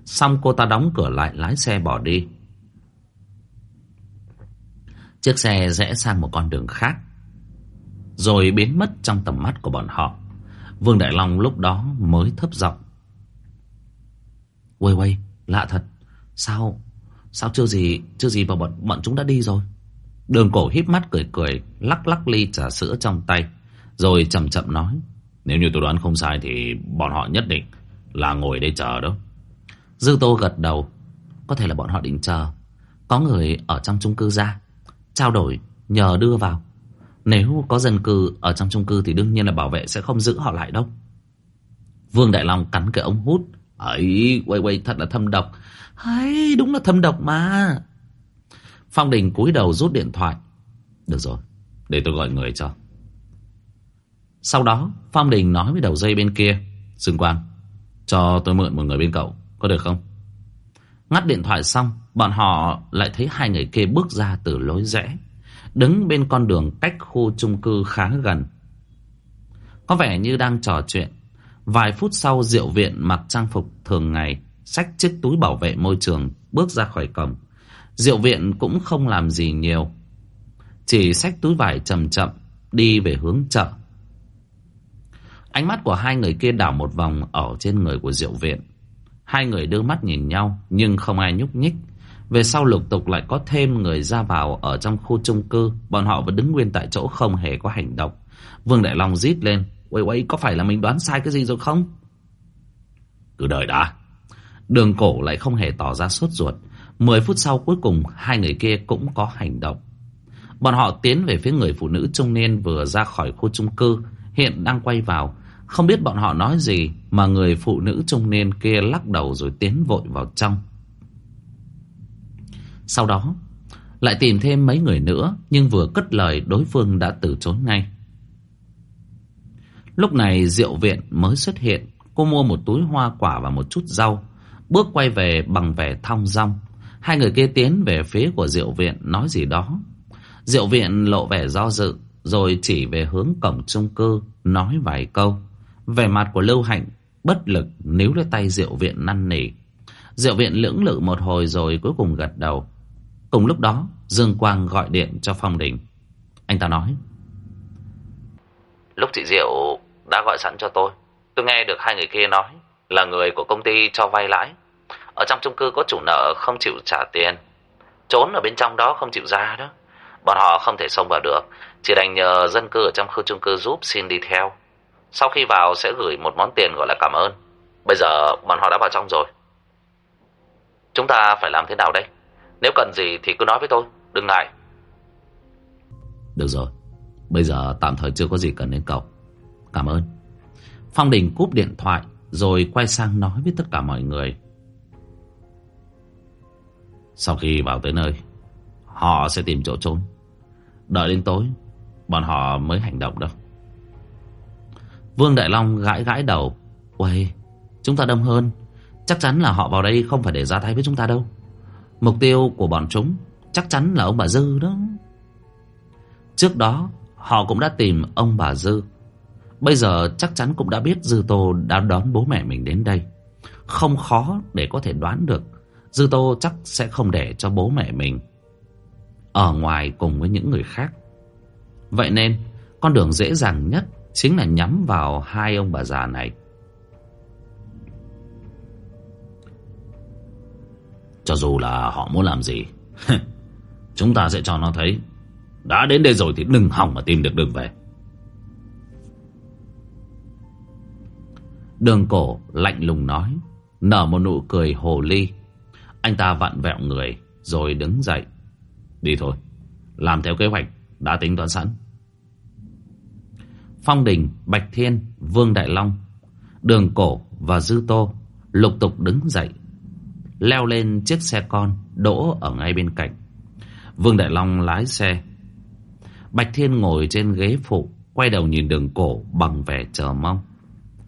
Xong cô ta đóng cửa lại lái xe bỏ đi. Chiếc xe rẽ sang một con đường khác, rồi biến mất trong tầm mắt của bọn họ. Vương Đại Long lúc đó mới thấp giọng. Quay quay, lạ thật. Sao, sao chưa gì, chưa gì mà bọn, bọn chúng đã đi rồi. Đường cổ híp mắt cười cười, lắc lắc ly trà sữa trong tay. Rồi chậm chậm nói. Nếu như tôi đoán không sai thì bọn họ nhất định là ngồi đây chờ đó. Dư Tô gật đầu. Có thể là bọn họ định chờ. Có người ở trong chung cư ra. Trao đổi, nhờ đưa vào. Nếu có dân cư ở trong chung cư thì đương nhiên là bảo vệ sẽ không giữ họ lại đâu. Vương Đại Long cắn cái ống hút. Ấy, quay quay thật là thâm độc. Ấy, đúng là thâm độc mà. Phong Đình cúi đầu rút điện thoại. Được rồi, để tôi gọi người cho. Sau đó, Phong Đình nói với đầu dây bên kia. Dương Quang, cho tôi mượn một người bên cậu, có được không? Ngắt điện thoại xong, bọn họ lại thấy hai người kia bước ra từ lối rẽ. Đứng bên con đường cách khu chung cư khá gần. Có vẻ như đang trò chuyện. Vài phút sau Diệu Viện mặc trang phục thường ngày, xách chiếc túi bảo vệ môi trường, bước ra khỏi cổng. Diệu Viện cũng không làm gì nhiều. Chỉ xách túi vải chậm chậm, đi về hướng chợ. Ánh mắt của hai người kia đảo một vòng ở trên người của Diệu Viện. Hai người đưa mắt nhìn nhau nhưng không ai nhúc nhích. Về sau lục tục lại có thêm người ra vào ở trong khu chung cư. Bọn họ vẫn đứng nguyên tại chỗ không hề có hành động. Vương Đại Long rít lên. Uầy uầy có phải là mình đoán sai cái gì rồi không? Cứ đợi đã. Đường cổ lại không hề tỏ ra sốt ruột. Mười phút sau cuối cùng, hai người kia cũng có hành động. Bọn họ tiến về phía người phụ nữ trung niên vừa ra khỏi khu chung cư. Hiện đang quay vào. Không biết bọn họ nói gì mà người phụ nữ trung niên kia lắc đầu rồi tiến vội vào trong. Sau đó, lại tìm thêm mấy người nữa, nhưng vừa cất lời, đối phương đã từ chối ngay. Lúc này Diệu Viện mới xuất hiện. Cô mua một túi hoa quả và một chút rau. Bước quay về bằng vẻ thong dong. Hai người kia tiến về phía của Diệu Viện nói gì đó. Diệu Viện lộ vẻ do dự rồi chỉ về hướng cổng chung cư nói vài câu. về mặt của Lưu Hạnh bất lực níu lấy tay Diệu Viện năn nỉ. Diệu Viện lưỡng lự một hồi rồi cuối cùng gật đầu. Cùng lúc đó, Dương Quang gọi điện cho Phong Đình. Anh ta nói. Lúc chị Diệu đã gọi sẵn cho tôi, tôi nghe được hai người kia nói là người của công ty cho vay lãi. Ở trong chung cư có chủ nợ không chịu trả tiền. Trốn ở bên trong đó không chịu ra đó. Bọn họ không thể xông vào được, chỉ đành nhờ dân cư ở trong khu chung cư giúp xin đi theo. Sau khi vào sẽ gửi một món tiền gọi là cảm ơn. Bây giờ bọn họ đã vào trong rồi. Chúng ta phải làm thế nào đây? Nếu cần gì thì cứ nói với tôi, đừng ngại. Được rồi, bây giờ tạm thời chưa có gì cần đến cậu. Cảm ơn. Phong Đình cúp điện thoại rồi quay sang nói với tất cả mọi người. Sau khi vào tới nơi, họ sẽ tìm chỗ trốn. Đợi đến tối, bọn họ mới hành động đâu. Vương Đại Long gãi gãi đầu. Uầy, chúng ta đông hơn. Chắc chắn là họ vào đây không phải để ra tay với chúng ta đâu. Mục tiêu của bọn chúng chắc chắn là ông bà Dư đó. Trước đó, họ cũng đã tìm ông bà Dư. Bây giờ chắc chắn cũng đã biết Dư Tô đã đón bố mẹ mình đến đây. Không khó để có thể đoán được. Dư Tô chắc sẽ không để cho bố mẹ mình ở ngoài cùng với những người khác. Vậy nên, con đường dễ dàng nhất chính là nhắm vào hai ông bà già này. Cho dù là họ muốn làm gì, chúng ta sẽ cho nó thấy. Đã đến đây rồi thì đừng hỏng mà tìm được đường về. Đường cổ lạnh lùng nói, nở một nụ cười hồ ly. Anh ta vặn vẹo người, rồi đứng dậy. Đi thôi, làm theo kế hoạch đã tính toán sẵn. Phong Đình, Bạch Thiên, Vương Đại Long, Đường Cổ và Dư Tô lục tục đứng dậy, leo lên chiếc xe con đỗ ở ngay bên cạnh. Vương Đại Long lái xe. Bạch Thiên ngồi trên ghế phụ, quay đầu nhìn đường cổ bằng vẻ chờ mong.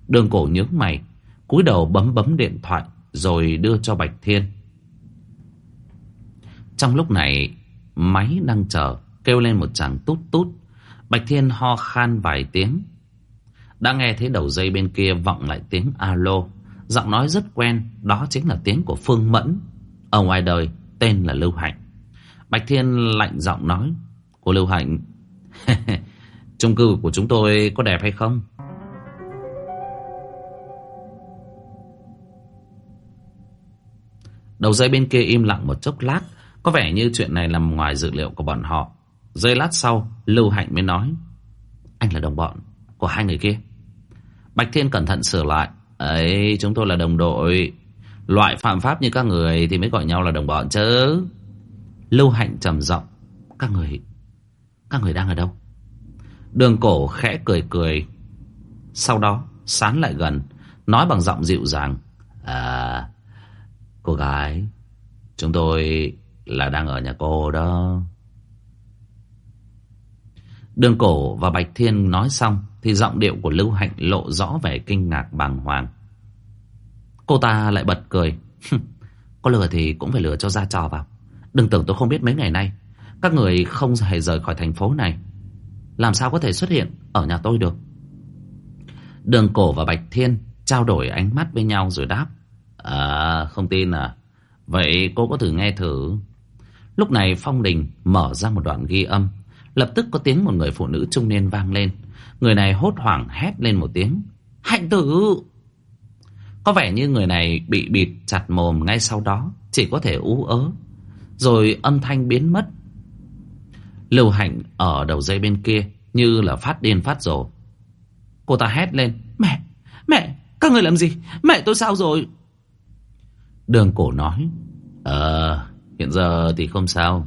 Đường cổ nhướng mày, cúi đầu bấm bấm điện thoại, rồi đưa cho Bạch Thiên. Trong lúc này, máy đang chờ, kêu lên một chàng tút tút. Bạch Thiên ho khan vài tiếng. Đã nghe thấy đầu dây bên kia vọng lại tiếng alo. Giọng nói rất quen, đó chính là tiếng của Phương Mẫn. Ở ngoài đời, tên là Lưu Hạnh. Bạch Thiên lạnh giọng nói, Cô Lưu Hạnh, chung cư của chúng tôi có đẹp hay không? Đầu dây bên kia im lặng một chốc lát, có vẻ như chuyện này nằm ngoài dự liệu của bọn họ. Giây lát sau, Lưu Hạnh mới nói, Anh là đồng bọn của hai người kia. Bạch Thiên cẩn thận sửa lại, ấy chúng tôi là đồng đội Loại phạm pháp như các người Thì mới gọi nhau là đồng bọn chứ Lưu Hạnh trầm giọng Các người Các người đang ở đâu Đường cổ khẽ cười cười Sau đó sán lại gần Nói bằng giọng dịu dàng À Cô gái Chúng tôi là đang ở nhà cô đó Đường cổ và Bạch Thiên nói xong Thì giọng điệu của Lưu Hạnh lộ rõ vẻ kinh ngạc bàng hoàng Cô ta lại bật cười. Có lừa thì cũng phải lừa cho ra trò vào. Đừng tưởng tôi không biết mấy ngày nay. Các người không hề rời khỏi thành phố này. Làm sao có thể xuất hiện ở nhà tôi được? Đường cổ và Bạch Thiên trao đổi ánh mắt với nhau rồi đáp. À, không tin à? Vậy cô có thử nghe thử. Lúc này Phong Đình mở ra một đoạn ghi âm. Lập tức có tiếng một người phụ nữ trung niên vang lên. Người này hốt hoảng hét lên một tiếng. Hạnh tử! Có vẻ như người này bị bịt chặt mồm ngay sau đó Chỉ có thể ú ớ Rồi âm thanh biến mất Lưu Hạnh ở đầu dây bên kia Như là phát điên phát rồ Cô ta hét lên Mẹ, mẹ, các người làm gì Mẹ tôi sao rồi Đường cổ nói Ờ, hiện giờ thì không sao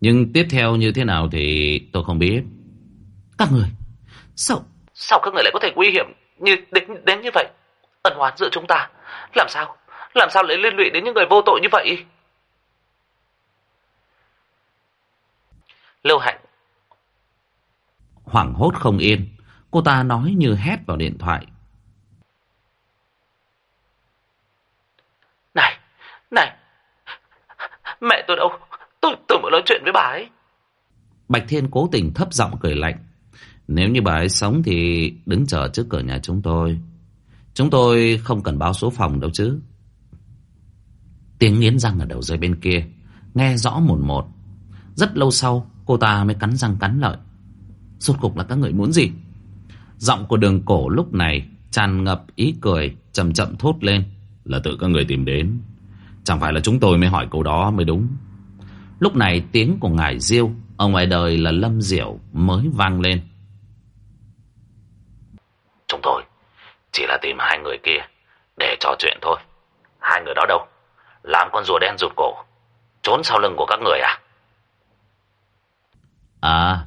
Nhưng tiếp theo như thế nào thì tôi không biết Các người Sao, sao các người lại có thể nguy hiểm như đến, đến như vậy ẩn hoán giữa chúng ta. Làm sao? Làm sao lại liên lụy đến những người vô tội như vậy? Lưu Hạnh Hoảng hốt không yên Cô ta nói như hét vào điện thoại Này Này Mẹ tôi đâu Tôi, tôi muốn nói chuyện với bà ấy Bạch Thiên cố tình thấp giọng cười lạnh Nếu như bà ấy sống thì đứng chờ trước cửa nhà chúng tôi Chúng tôi không cần báo số phòng đâu chứ. Tiếng nghiến răng ở đầu dây bên kia, nghe rõ một một. Rất lâu sau, cô ta mới cắn răng cắn lợi. Rốt cục là các người muốn gì? Giọng của đường cổ lúc này tràn ngập ý cười, chậm chậm thốt lên. Là tự các người tìm đến. Chẳng phải là chúng tôi mới hỏi câu đó mới đúng. Lúc này tiếng của ngài Diêu ở ngoài đời là Lâm Diệu mới vang lên. Chúng tôi chỉ là tìm hai người kia để trò chuyện thôi. Hai người đó đâu? Làm con rùa đen rụt cổ. Trốn sau lưng của các người à? À,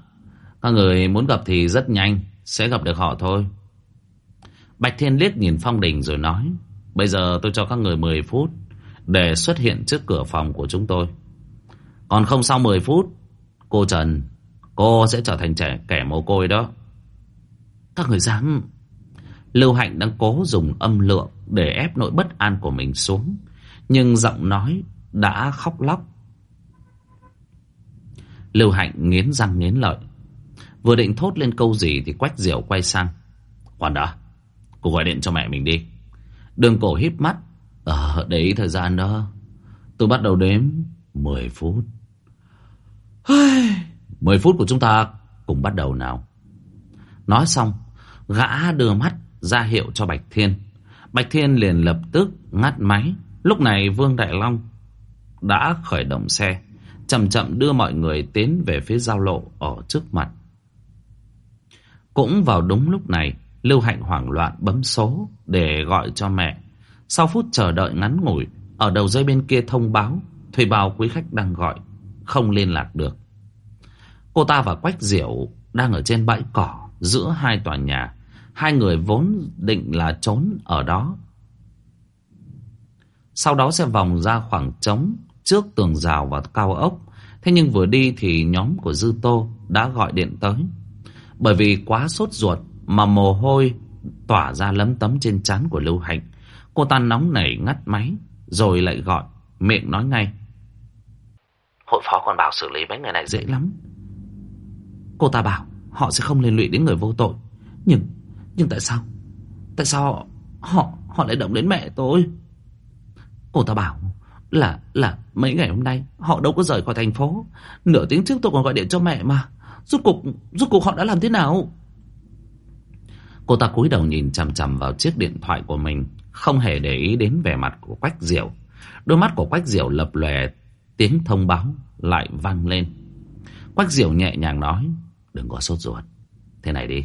các người muốn gặp thì rất nhanh. Sẽ gặp được họ thôi. Bạch Thiên liếc nhìn Phong Đình rồi nói. Bây giờ tôi cho các người 10 phút để xuất hiện trước cửa phòng của chúng tôi. Còn không sau 10 phút, cô Trần, cô sẽ trở thành trẻ kẻ mồ côi đó. Các người dám... Lưu Hạnh đang cố dùng âm lượng để ép nỗi bất an của mình xuống. Nhưng giọng nói đã khóc lóc. Lưu Hạnh nghiến răng nghiến lợi. Vừa định thốt lên câu gì thì Quách Diệu quay sang. Khoan đã, cô gọi điện cho mẹ mình đi. Đường cổ híp mắt. Ờ, để ý thời gian đó. Tôi bắt đầu đếm 10 phút. 10 phút của chúng ta cùng bắt đầu nào. Nói xong, gã đưa mắt ra hiệu cho Bạch Thiên. Bạch Thiên liền lập tức ngắt máy. Lúc này Vương Đại Long đã khởi động xe, chậm chậm đưa mọi người tiến về phía giao lộ ở trước mặt. Cũng vào đúng lúc này, Lưu Hạnh hoảng loạn bấm số để gọi cho mẹ. Sau phút chờ đợi ngắn ngủi, ở đầu dây bên kia thông báo, thuê bao quý khách đang gọi, không liên lạc được. Cô ta và Quách Diệu đang ở trên bãi cỏ giữa hai tòa nhà. Hai người vốn định là trốn ở đó. Sau đó sẽ vòng ra khoảng trống trước tường rào và cao ốc. Thế nhưng vừa đi thì nhóm của Dư Tô đã gọi điện tới. Bởi vì quá sốt ruột mà mồ hôi tỏa ra lấm tấm trên trán của Lưu Hạnh. Cô ta nóng nảy ngắt máy, Rồi lại gọi Miệng nói ngay Hội phó còn bảo xử lý mấy người này dễ lắm Cô ta bảo Họ sẽ không liên lụy đến người vô tội Nhưng Nhưng tại sao Tại sao họ Họ lại động đến mẹ tôi Cô ta bảo là là mấy ngày hôm nay họ đâu có rời khỏi thành phố. Nửa tiếng trước tôi còn gọi điện cho mẹ mà. Rốt cuộc rốt cuộc họ đã làm thế nào? Cô ta cúi đầu nhìn chằm chằm vào chiếc điện thoại của mình, không hề để ý đến vẻ mặt của Quách Diệu. Đôi mắt của Quách Diệu lập lòe, tiếng thông báo lại vang lên. Quách Diệu nhẹ nhàng nói, đừng có sốt ruột. Thế này đi,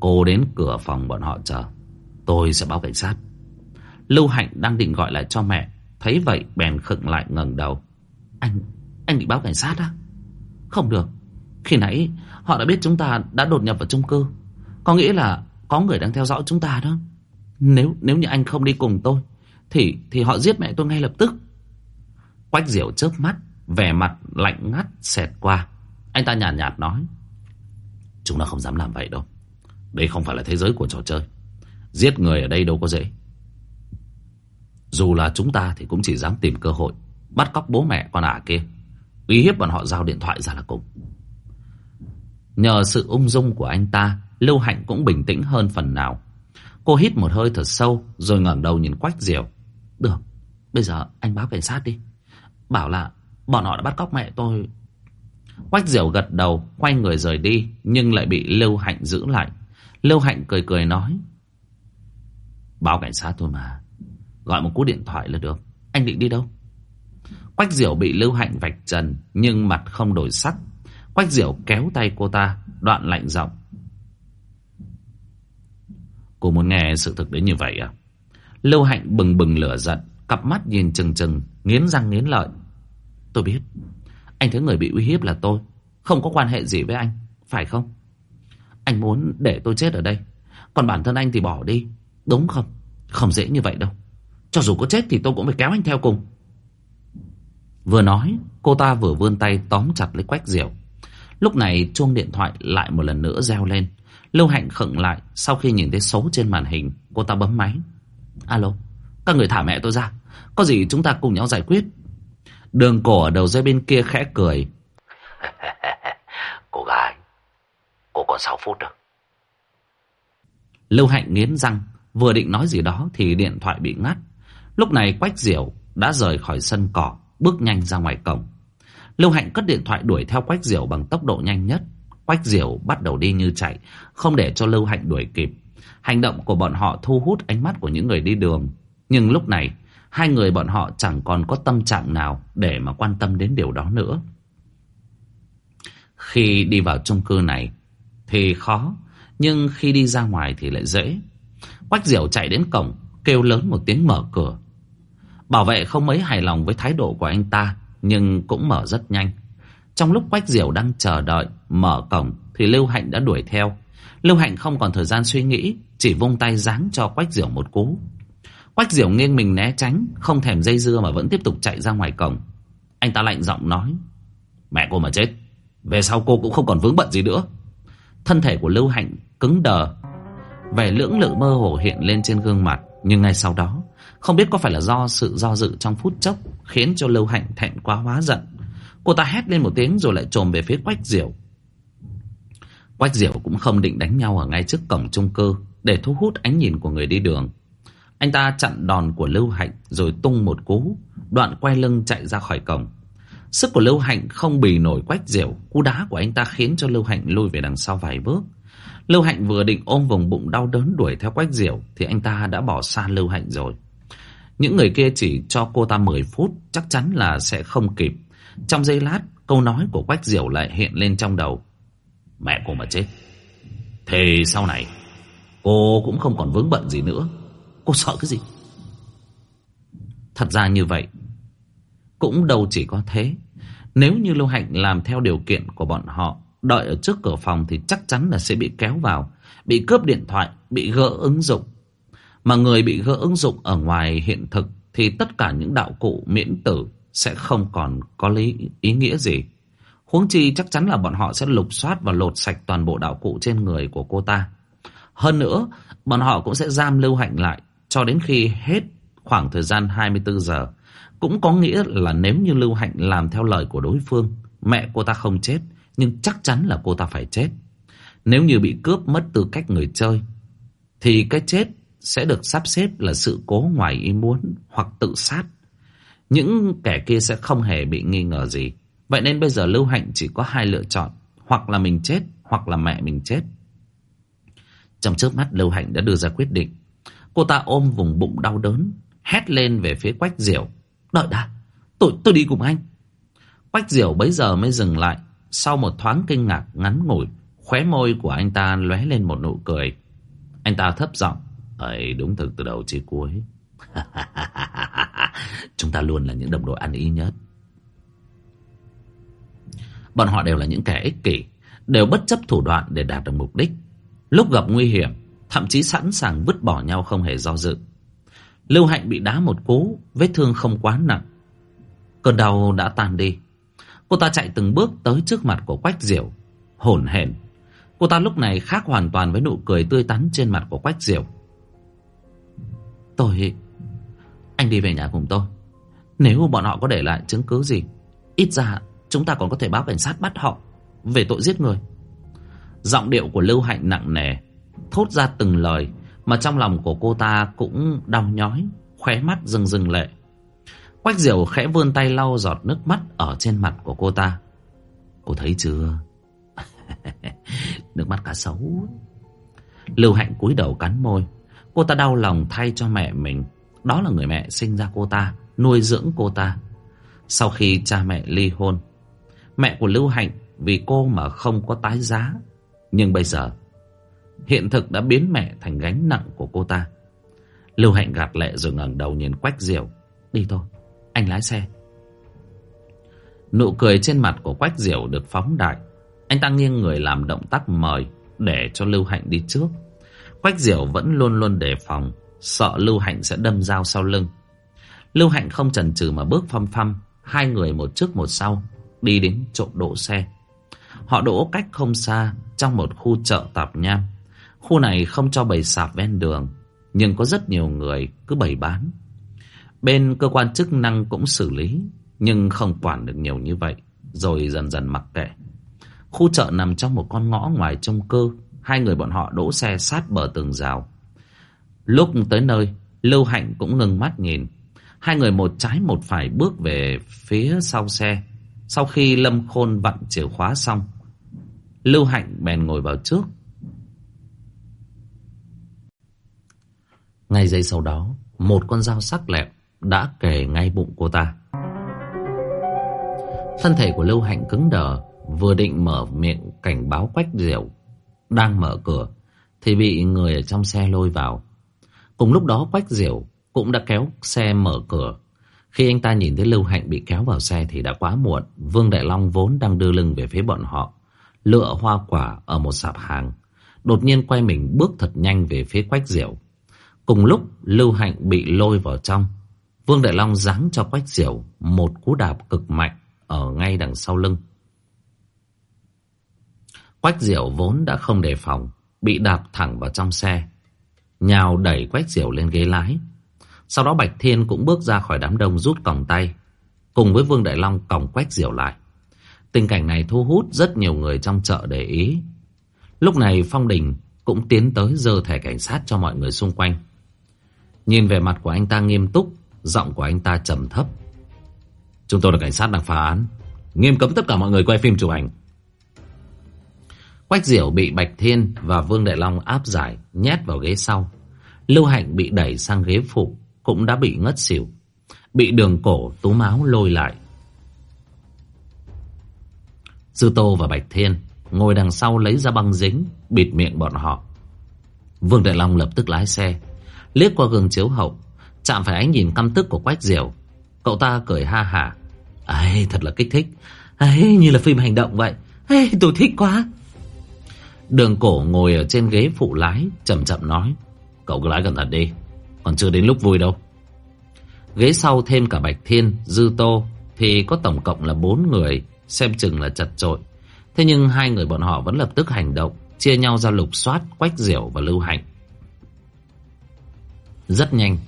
cô đến cửa phòng bọn họ chờ, tôi sẽ báo cảnh sát. Lưu Hạnh đang định gọi lại cho mẹ, thấy vậy bèn khựng lại ngẩng đầu. Anh, anh bị báo cảnh sát á? Không được, khi nãy họ đã biết chúng ta đã đột nhập vào chung cư. Có nghĩa là có người đang theo dõi chúng ta đó. Nếu nếu như anh không đi cùng tôi thì thì họ giết mẹ tôi ngay lập tức. Quách Diệu chớp mắt, vẻ mặt lạnh ngắt xẹt qua. Anh ta nhàn nhạt, nhạt nói: "Chúng ta không dám làm vậy đâu. Đây không phải là thế giới của trò chơi. Giết người ở đây đâu có dễ. Dù là chúng ta thì cũng chỉ dám tìm cơ hội bắt cóc bố mẹ con ả kia, uy hiếp bọn họ giao điện thoại ra là cùng." Nhờ sự ung dung của anh ta, Lưu Hạnh cũng bình tĩnh hơn phần nào. Cô hít một hơi thật sâu rồi ngẩng đầu nhìn Quách Diệu. Được, bây giờ anh báo cảnh sát đi. Bảo là bọn họ đã bắt cóc mẹ tôi. Quách Diệu gật đầu, quay người rời đi, nhưng lại bị Lưu Hạnh giữ lại. Lưu Hạnh cười cười nói. Báo cảnh sát thôi mà. Gọi một cú điện thoại là được. Anh định đi đâu? Quách Diệu bị Lưu Hạnh vạch trần, nhưng mặt không đổi sắc. Quách Diệu kéo tay cô ta, đoạn lạnh giọng. Cô muốn nghe sự thực đến như vậy à? Lưu Hạnh bừng bừng lửa giận, cặp mắt nhìn chừng chừng, nghiến răng nghiến lợi. Tôi biết, anh thấy người bị uy hiếp là tôi, không có quan hệ gì với anh, phải không? Anh muốn để tôi chết ở đây, còn bản thân anh thì bỏ đi, đúng không? Không dễ như vậy đâu. Cho dù có chết thì tôi cũng phải kéo anh theo cùng. Vừa nói, cô ta vừa vươn tay tóm chặt lấy quách diệu. Lúc này chuông điện thoại lại một lần nữa reo lên. Lưu Hạnh khựng lại sau khi nhìn thấy số trên màn hình. Cô ta bấm máy. Alo, các người thả mẹ tôi ra. Có gì chúng ta cùng nhau giải quyết. Đường cổ ở đầu dây bên kia khẽ cười. cô gái, cô còn 6 phút được. Lưu Hạnh nghiến răng, vừa định nói gì đó thì điện thoại bị ngắt. Lúc này Quách Diệu đã rời khỏi sân cỏ, bước nhanh ra ngoài cổng. Lưu Hạnh cất điện thoại đuổi theo Quách Diệu bằng tốc độ nhanh nhất. Quách Diệu bắt đầu đi như chạy, không để cho Lưu Hạnh đuổi kịp. Hành động của bọn họ thu hút ánh mắt của những người đi đường. Nhưng lúc này, hai người bọn họ chẳng còn có tâm trạng nào để mà quan tâm đến điều đó nữa. Khi đi vào chung cư này thì khó, nhưng khi đi ra ngoài thì lại dễ. Quách Diệu chạy đến cổng, kêu lớn một tiếng mở cửa. Bảo vệ không mấy hài lòng với thái độ của anh ta, nhưng cũng mở rất nhanh. Trong lúc Quách Diệu đang chờ đợi mở cổng thì Lưu Hạnh đã đuổi theo. Lưu Hạnh không còn thời gian suy nghĩ, chỉ vung tay giáng cho Quách Diệu một cú. Quách Diệu nghiêng mình né tránh, không thèm dây dưa mà vẫn tiếp tục chạy ra ngoài cổng. Anh ta lạnh giọng nói, mẹ cô mà chết, về sau cô cũng không còn vướng bận gì nữa. Thân thể của Lưu Hạnh cứng đờ, vẻ lưỡng lự mơ hồ hiện lên trên gương mặt, nhưng ngay sau đó, không biết có phải là do sự do dự trong phút chốc khiến cho Lưu Hạnh thẹn quá hóa giận. Cô ta hét lên một tiếng rồi lại trồm về phía Quách Diệu. Quách Diệu cũng không định đánh nhau ở ngay trước cổng chung cư để thu hút ánh nhìn của người đi đường. Anh ta chặn đòn của Lưu Hạnh rồi tung một cú, đoạn quay lưng chạy ra khỏi cổng. Sức của Lưu Hạnh không bì nổi Quách Diệu, cú đá của anh ta khiến cho Lưu Hạnh lùi về đằng sau vài bước. Lưu Hạnh vừa định ôm vùng bụng đau đớn đuổi theo Quách Diệu thì anh ta đã bỏ xa Lưu Hạnh rồi. Những người kia chỉ cho cô ta 10 phút chắc chắn là sẽ không kịp. Trong giây lát, câu nói của Quách Diệu lại hiện lên trong đầu. Mẹ cô mà chết. Thì sau này, cô cũng không còn vướng bận gì nữa. Cô sợ cái gì? Thật ra như vậy, cũng đâu chỉ có thế. Nếu như Lưu Hạnh làm theo điều kiện của bọn họ, đợi ở trước cửa phòng thì chắc chắn là sẽ bị kéo vào, bị cướp điện thoại, bị gỡ ứng dụng. Mà người bị gỡ ứng dụng ở ngoài hiện thực thì tất cả những đạo cụ miễn tử sẽ không còn có lý ý nghĩa gì. Huống chi chắc chắn là bọn họ sẽ lục soát và lột sạch toàn bộ đạo cụ trên người của cô ta. Hơn nữa, bọn họ cũng sẽ giam lưu hạnh lại cho đến khi hết khoảng thời gian 24 giờ. Cũng có nghĩa là nếu như Lưu Hạnh làm theo lời của đối phương, mẹ cô ta không chết, nhưng chắc chắn là cô ta phải chết. Nếu như bị cướp mất tư cách người chơi, thì cái chết sẽ được sắp xếp là sự cố ngoài ý muốn hoặc tự sát. Những kẻ kia sẽ không hề bị nghi ngờ gì. Vậy nên bây giờ Lưu Hạnh chỉ có hai lựa chọn, hoặc là mình chết, hoặc là mẹ mình chết. Trong chớp mắt Lưu Hạnh đã đưa ra quyết định. Cô ta ôm vùng bụng đau đớn, hét lên về phía Quách Diệu. Đợi đã, tôi, tôi đi cùng anh. Quách Diệu bấy giờ mới dừng lại. Sau một thoáng kinh ngạc ngắn ngủi, khóe môi của anh ta lóe lên một nụ cười. Anh ta thấp giọng. ấy đúng thực từ đầu chí cuối. Chúng ta luôn là những đồng đội ăn ý nhất. Bọn họ đều là những kẻ ích kỷ, đều bất chấp thủ đoạn để đạt được mục đích. Lúc gặp nguy hiểm, thậm chí sẵn sàng vứt bỏ nhau không hề do dự. Lưu Hạnh bị đá một cú, vết thương không quá nặng. Cơn đau đã tan đi. Cô ta chạy từng bước tới trước mặt của Quách Diệu, hồn hển. Cô ta lúc này khác hoàn toàn với nụ cười tươi tắn trên mặt của Quách Diệu. Tôi... Anh đi về nhà cùng tôi. Nếu bọn họ có để lại chứng cứ gì, ít ra chúng ta còn có thể báo cảnh sát bắt họ về tội giết người. Giọng điệu của Lưu Hạnh nặng nề, thốt ra từng lời mà trong lòng của cô ta cũng đau nhói, khóe mắt rưng rưng lệ. Quách Diệu khẽ vươn tay lau giọt nước mắt ở trên mặt của cô ta. Cô thấy chưa? nước mắt cá sấu. Lưu Hạnh cúi đầu cắn môi. Cô ta đau lòng thay cho mẹ mình. Đó là người mẹ sinh ra cô ta, nuôi dưỡng cô ta. Sau khi cha mẹ ly hôn, mẹ của Lưu Hạnh vì cô mà không có tái giá. Nhưng bây giờ, hiện thực đã biến mẹ thành gánh nặng của cô ta. Lưu Hạnh gạt lệ rồi ngẩng đầu nhìn Quách Diệu. Đi thôi, anh lái xe. Nụ cười trên mặt của Quách Diệu được phóng đại. Anh ta nghiêng người làm động tác mời để cho Lưu Hạnh đi trước. Quách Diệu vẫn luôn luôn đề phòng, sợ Lưu Hạnh sẽ đâm dao sau lưng. Lưu Hạnh không chần chừ mà bước phăm phăm, hai người một trước một sau, đi đến chỗ đỗ xe. Họ đỗ cách không xa, trong một khu chợ tạp nham. Khu này không cho bày sạp ven đường, nhưng có rất nhiều người cứ bày bán. Bên cơ quan chức năng cũng xử lý, nhưng không quản được nhiều như vậy, rồi dần dần mặc kệ. Khu chợ nằm trong một con ngõ ngoài trung cư, hai người bọn họ đỗ xe sát bờ tường rào. Lúc tới nơi, Lưu Hạnh cũng ngừng mắt nhìn. Hai người một trái một phải bước về phía sau xe. Sau khi Lâm Khôn vặn chìa khóa xong, Lưu Hạnh bèn ngồi vào trước. Ngay giây sau đó, một con dao sắc lẹm đã kề ngay bụng cô ta. Thân thể của Lưu Hạnh cứng đờ, vừa định mở miệng cảnh báo quách diệu, đang mở cửa, thì bị người ở trong xe lôi vào. Cùng lúc đó quách diệu cũng đã kéo xe mở cửa. Khi anh ta nhìn thấy Lưu Hạnh bị kéo vào xe thì đã quá muộn. Vương Đại Long vốn đang đưa lưng về phía bọn họ, lựa hoa quả ở một sạp hàng. Đột nhiên quay mình bước thật nhanh về phía quách diệu. Cùng lúc Lưu Hạnh bị lôi vào trong Vương Đại Long giáng cho Quách Diệu một cú đạp cực mạnh ở ngay đằng sau lưng. Quách Diệu vốn đã không đề phòng, bị đạp thẳng vào trong xe. Nhào đẩy Quách Diệu lên ghế lái. Sau đó Bạch Thiên cũng bước ra khỏi đám đông rút còng tay, cùng với Vương Đại Long còng Quách Diệu lại. Tình cảnh này thu hút rất nhiều người trong chợ để ý. Lúc này Phong Đình cũng tiến tới giơ thẻ cảnh sát cho mọi người xung quanh. Nhìn về mặt của anh ta nghiêm túc, Giọng của anh ta trầm thấp Chúng tôi là cảnh sát đang phá án Nghiêm cấm tất cả mọi người quay phim chụp ảnh Quách Diểu bị Bạch Thiên và Vương Đại Long áp giải, Nhét vào ghế sau. Lưu Hạnh bị đẩy sang ghế phụ, Cũng đã bị ngất xỉu. Bị đường cổ tú máu lôi lại. Dư Tô và Bạch Thiên Ngồi đằng sau lấy ra băng dính, Bịt miệng bọn họ. Vương Đại Long lập tức lái xe. Liếc qua gương chiếu hậu, Chạm phải ánh nhìn căm tức của Quách Diểu. Cậu ta cười ha hả ấy thật là kích thích. Ấy như là phim hành động vậy. Ấy tôi thích quá. Đường cổ ngồi ở trên ghế phụ lái chậm chậm nói Cậu cứ lái cẩn thận đi Còn chưa đến lúc vui đâu. Ghế sau thêm cả Bạch Thiên, Dư Tô Thì có tổng cộng là bốn người Xem chừng là chật trội Thế nhưng hai người bọn họ vẫn lập tức hành động Chia nhau ra lục soát Quách Diểu và Lưu Hạnh Rất nhanh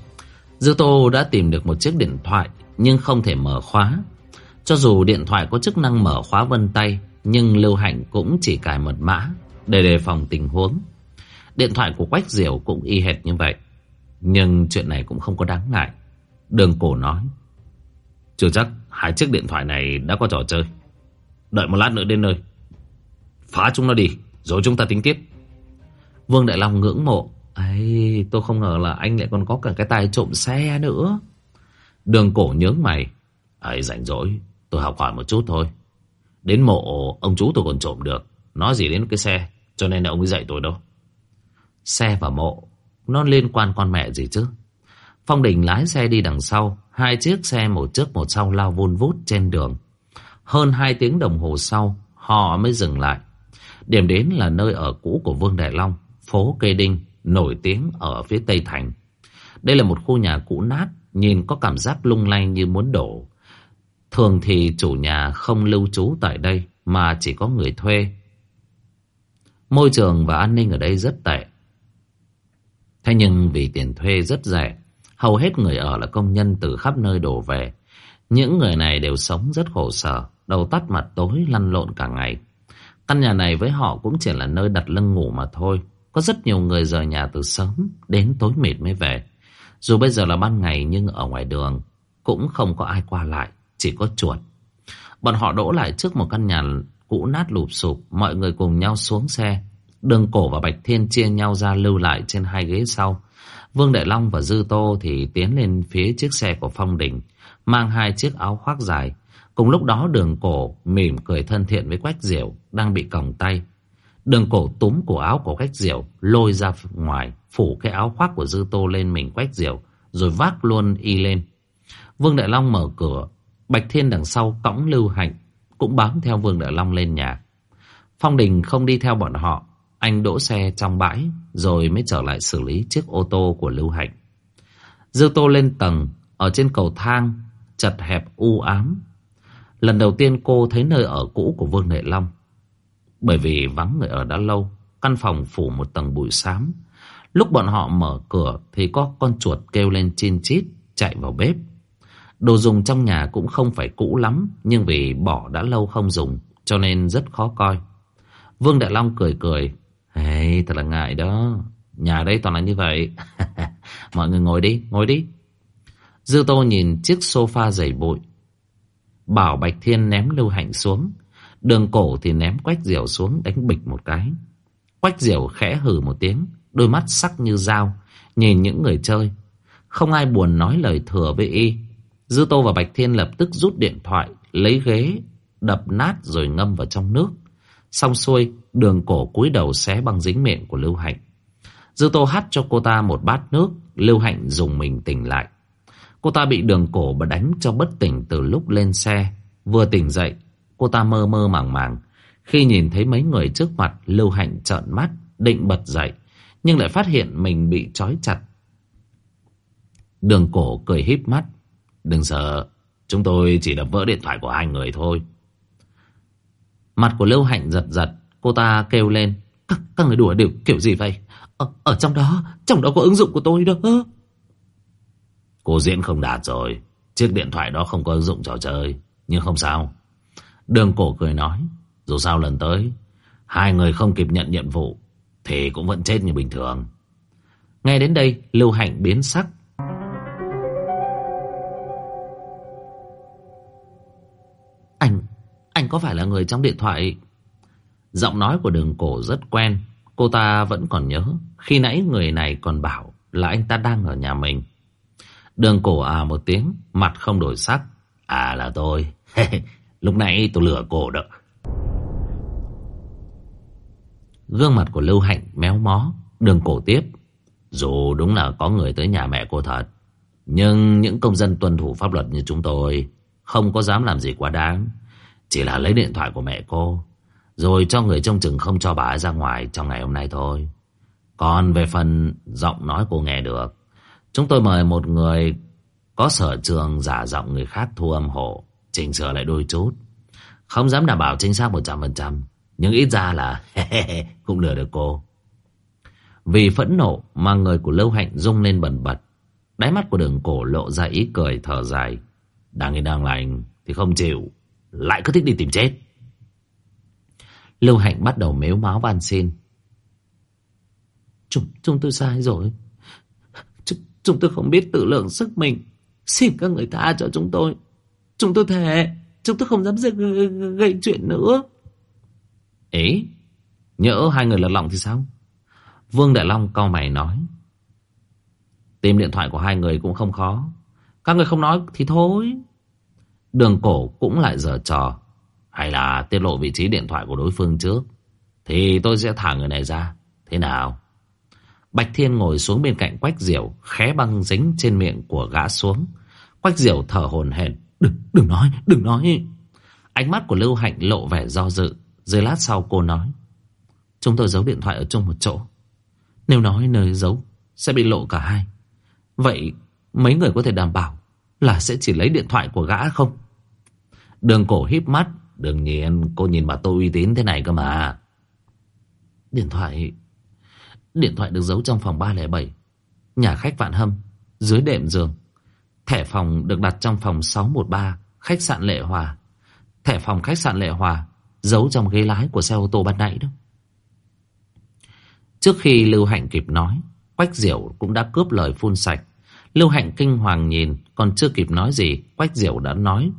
Dư Tô đã tìm được một chiếc điện thoại nhưng không thể mở khóa. Cho dù điện thoại có chức năng mở khóa vân tay nhưng Lưu Hạnh cũng chỉ cài mật mã để đề phòng tình huống. Điện thoại của Quách Diệu cũng y hệt như vậy. Nhưng chuyện này cũng không có đáng ngại. Đường cổ nói. Chưa chắc hai chiếc điện thoại này đã có trò chơi. Đợi một lát nữa đến nơi. Phá chúng nó đi, rồi chúng ta tính tiếp. Vương Đại Long ngưỡng mộ. ấy tôi không ngờ là anh lại còn có cả cái tài trộm xe nữa. Đường cổ nhướng mày. ấy rảnh rỗi, tôi học hỏi một chút thôi. Đến mộ ông chú tôi còn trộm được. Nói gì đến cái xe, cho nên là ông ấy dạy tôi đâu. Xe và mộ, nó liên quan con mẹ gì chứ? Phong Đình lái xe đi đằng sau, hai chiếc xe một trước một sau lao vun vút trên đường. Hơn hai tiếng đồng hồ sau, họ mới dừng lại. Điểm đến là nơi ở cũ của Vương Đại Long, phố Kê Đinh, nổi tiếng ở phía Tây Thành. Đây là một khu nhà cũ nát, nhìn có cảm giác lung lay như muốn đổ. Thường thì chủ nhà không lưu trú tại đây, mà chỉ có người thuê. Môi trường và an ninh ở đây rất tệ. Thế nhưng vì tiền thuê rất rẻ, hầu hết người ở là công nhân từ khắp nơi đổ về. Những người này đều sống rất khổ sở, đầu tắt mặt tối lăn lộn cả ngày. Căn nhà này với họ cũng chỉ là nơi đặt lưng ngủ mà thôi. Có rất nhiều người rời nhà từ sớm đến tối mịt mới về. Dù bây giờ là ban ngày nhưng ở ngoài đường cũng không có ai qua lại, chỉ có chuột. Bọn họ đỗ lại trước một căn nhà cũ nát lụp sụp, mọi người cùng nhau xuống xe. Đường cổ và Bạch Thiên chia nhau ra lưu lại trên hai ghế sau. Vương Đại Long và Dư Tô thì tiến lên phía chiếc xe của Phong Đình, mang hai chiếc áo khoác dài. Cùng lúc đó đường cổ mỉm cười thân thiện với Quách Diệu đang bị còng tay. Đường cổ túm cổ áo của Quách Diệu lôi ra ngoài, phủ cái áo khoác của Dư Tô lên mình Quách Diệu, rồi vác luôn y lên. Vương Đại Long mở cửa, Bạch Thiên đằng sau cõng Lưu Hạnh, cũng bám theo Vương Đại Long lên nhà. Phong Đình không đi theo bọn họ, anh đỗ xe trong bãi rồi mới trở lại xử lý chiếc ô tô của Lưu Hạnh. Dư Tô lên tầng, ở trên cầu thang, chật hẹp u ám. Lần đầu tiên cô thấy nơi ở cũ của Vương Đại Long. Bởi vì vắng người ở đã lâu, căn phòng phủ một tầng bụi xám. Lúc bọn họ mở cửa thì có con chuột kêu lên chin chít chạy vào bếp. Đồ dùng trong nhà cũng không phải cũ lắm, nhưng vì bỏ đã lâu không dùng, cho nên rất khó coi. Vương Đại Long cười cười, Hey, thật là ngại đó. Nhà đây toàn là như vậy. Mọi người ngồi đi, ngồi đi. Dư Tô nhìn chiếc sofa dày bụi. Bảo Bạch Thiên ném Lưu Hạnh xuống. Đường cổ thì ném Quách Diểu xuống đánh bịch một cái. Quách Diểu khẽ hừ một tiếng, đôi mắt sắc như dao, nhìn những người chơi. Không ai buồn nói lời thừa với y. Dư Tô và Bạch Thiên lập tức rút điện thoại, lấy ghế, đập nát rồi ngâm vào trong nước. Xong xuôi, đường cổ cúi đầu xé băng dính miệng của Lưu Hạnh. Dư Tô hắt cho cô ta một bát nước, Lưu Hạnh dùng mình tỉnh lại. Cô ta bị đường cổ và đánh cho bất tỉnh từ lúc lên xe. Vừa tỉnh dậy, cô ta mơ mơ màng màng. Khi nhìn thấy mấy người trước mặt, Lưu Hạnh trợn mắt, định bật dậy, nhưng lại phát hiện mình bị trói chặt. Đường cổ cười híp mắt. Đừng sợ, chúng tôi chỉ đập vỡ điện thoại của hai người thôi. Mặt của Lưu Hạnh giật giật, cô ta kêu lên. Các, các người đùa đều kiểu gì vậy? Ở, ở trong đó, trong đó có ứng dụng của tôi đó. Cô diễn không đạt rồi. Chiếc điện thoại đó không có ứng dụng trò chơi. Nhưng không sao. Đường cổ cười nói. Dù sao lần tới, hai người không kịp nhận nhiệm vụ, thì cũng vẫn chết như bình thường. Nghe đến đây, Lưu Hạnh biến sắc. Anh, anh có phải là người trong điện thoại? Giọng nói của đường cổ rất quen Cô ta vẫn còn nhớ. Khi nãy người này còn bảo Là anh ta đang ở nhà mình. Đường cổ à một tiếng Mặt không đổi sắc. À là tôi. Lúc nãy tôi lừa cổ đó. Gương mặt của Lưu Hạnh méo mó. Đường cổ tiếp. Dù đúng là có người tới nhà mẹ cô thật Nhưng những công dân tuân thủ pháp luật như chúng tôi không có dám làm gì quá đáng. Chỉ là lấy điện thoại của mẹ cô, Rồi cho người trông chừng không cho bà ấy ra ngoài Trong ngày hôm nay thôi. Còn về phần giọng nói cô nghe được, Chúng tôi mời một người Có sở trường giả giọng người khác thu âm hộ, Chỉnh sửa lại đôi chút. Không dám đảm bảo chính xác 100% Nhưng ít ra là Cũng lừa được cô. Vì phẫn nộ mà người của Lâu Hạnh rung lên bần bật, Đáy mắt của đường cổ lộ ra ý cười thở dài. Đang yên đang lành thì không chịu. Lại cứ thích đi tìm chết. Lưu Hạnh bắt đầu mếu máu van xin. Chúng, chúng tôi sai rồi. Chúng, chúng tôi không biết tự lượng sức mình. Xin các người tha cho chúng tôi. Chúng tôi thề. Chúng tôi không dám gây, gây chuyện nữa. ấy nhỡ hai người lật lọng thì sao? Vương Đại Long cau mày nói. Tìm điện thoại của hai người cũng không khó. Các người không nói thì thôi. Đường cổ cũng lại giờ trò. Hay là tiết lộ vị trí điện thoại của đối phương trước. Thì tôi sẽ thả người này ra. Thế nào? Bạch Thiên ngồi xuống bên cạnh Quách Diệu, khé băng dính trên miệng của gã xuống. Quách Diệu thở hồn hển. Đừng, đừng nói, đừng nói. Ánh mắt của Lưu Hạnh lộ vẻ do dự. Rồi lát sau cô nói. Chúng tôi giấu điện thoại ở chung một chỗ. Nếu nói nơi giấu, sẽ bị lộ cả hai. Vậy mấy người có thể đảm bảo là sẽ chỉ lấy điện thoại của gã không? Đường cổ híp mắt. Đương nhiên cô nhìn bà tôi uy tín thế này cơ mà. Điện thoại... Điện thoại được giấu trong phòng 307. Nhà khách Vạn Hâm. Dưới đệm giường. Thẻ phòng được đặt trong phòng 613. Khách sạn Lệ Hòa. Thẻ phòng khách sạn Lệ Hòa. Giấu trong ghế lái của xe ô tô ban nãy đó. Trước khi Lưu Hạnh kịp nói. Quách Diệu cũng đã cướp lời phun sạch. Lưu Hạnh kinh hoàng nhìn, còn chưa kịp nói gì, Quách Diệu đã nói.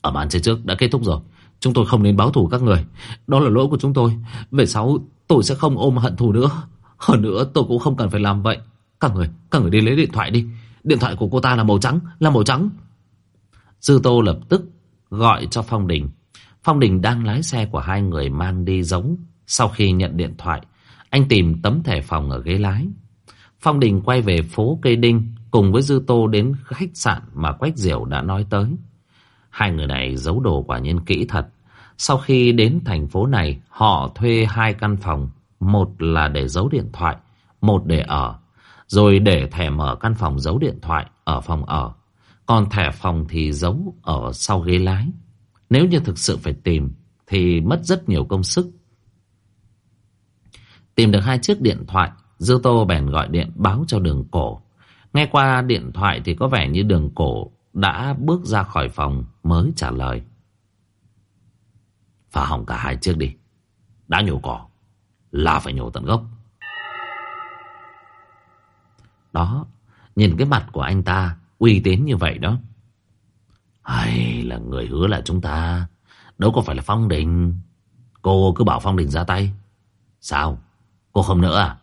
Ở màn chơi trước đã kết thúc rồi, chúng tôi không nên báo thù các người. Đó là lỗi của chúng tôi. Về sau, tôi sẽ không ôm hận thù nữa. Hơn nữa, tôi cũng không cần phải làm vậy. Các người, các người đi lấy điện thoại đi. Điện thoại của cô ta là màu trắng, là màu trắng. Dư Tô lập tức gọi cho Phong Đình. Phong Đình đang lái xe của hai người mang đi giống. Sau khi nhận điện thoại, anh tìm tấm thẻ phòng ở ghế lái. Phong Đình quay về phố Cây Đinh cùng với Dư Tô đến khách sạn mà Quách Diệu đã nói tới. Hai người này giấu đồ quả nhiên kỹ thật. Sau khi đến thành phố này, họ thuê hai căn phòng. Một là để giấu điện thoại, một để ở. Rồi để thẻ mở căn phòng giấu điện thoại ở phòng ở. Còn thẻ phòng thì giấu ở sau ghế lái. Nếu như thực sự phải tìm, thì mất rất nhiều công sức. Tìm được hai chiếc điện thoại, Dư Tô bèn gọi điện báo cho đường cổ. Nghe qua điện thoại thì có vẻ như đường cổ đã bước ra khỏi phòng mới trả lời. Phá hỏng cả hai chiếc đi. Đã nhổ cỏ, là phải nhổ tận gốc. Đó, nhìn cái mặt của anh ta uy tín như vậy đó. Hay là người hứa là chúng ta, đâu có phải là Phong Đình. Cô cứ bảo Phong Đình ra tay. Sao? Cô không nữa à?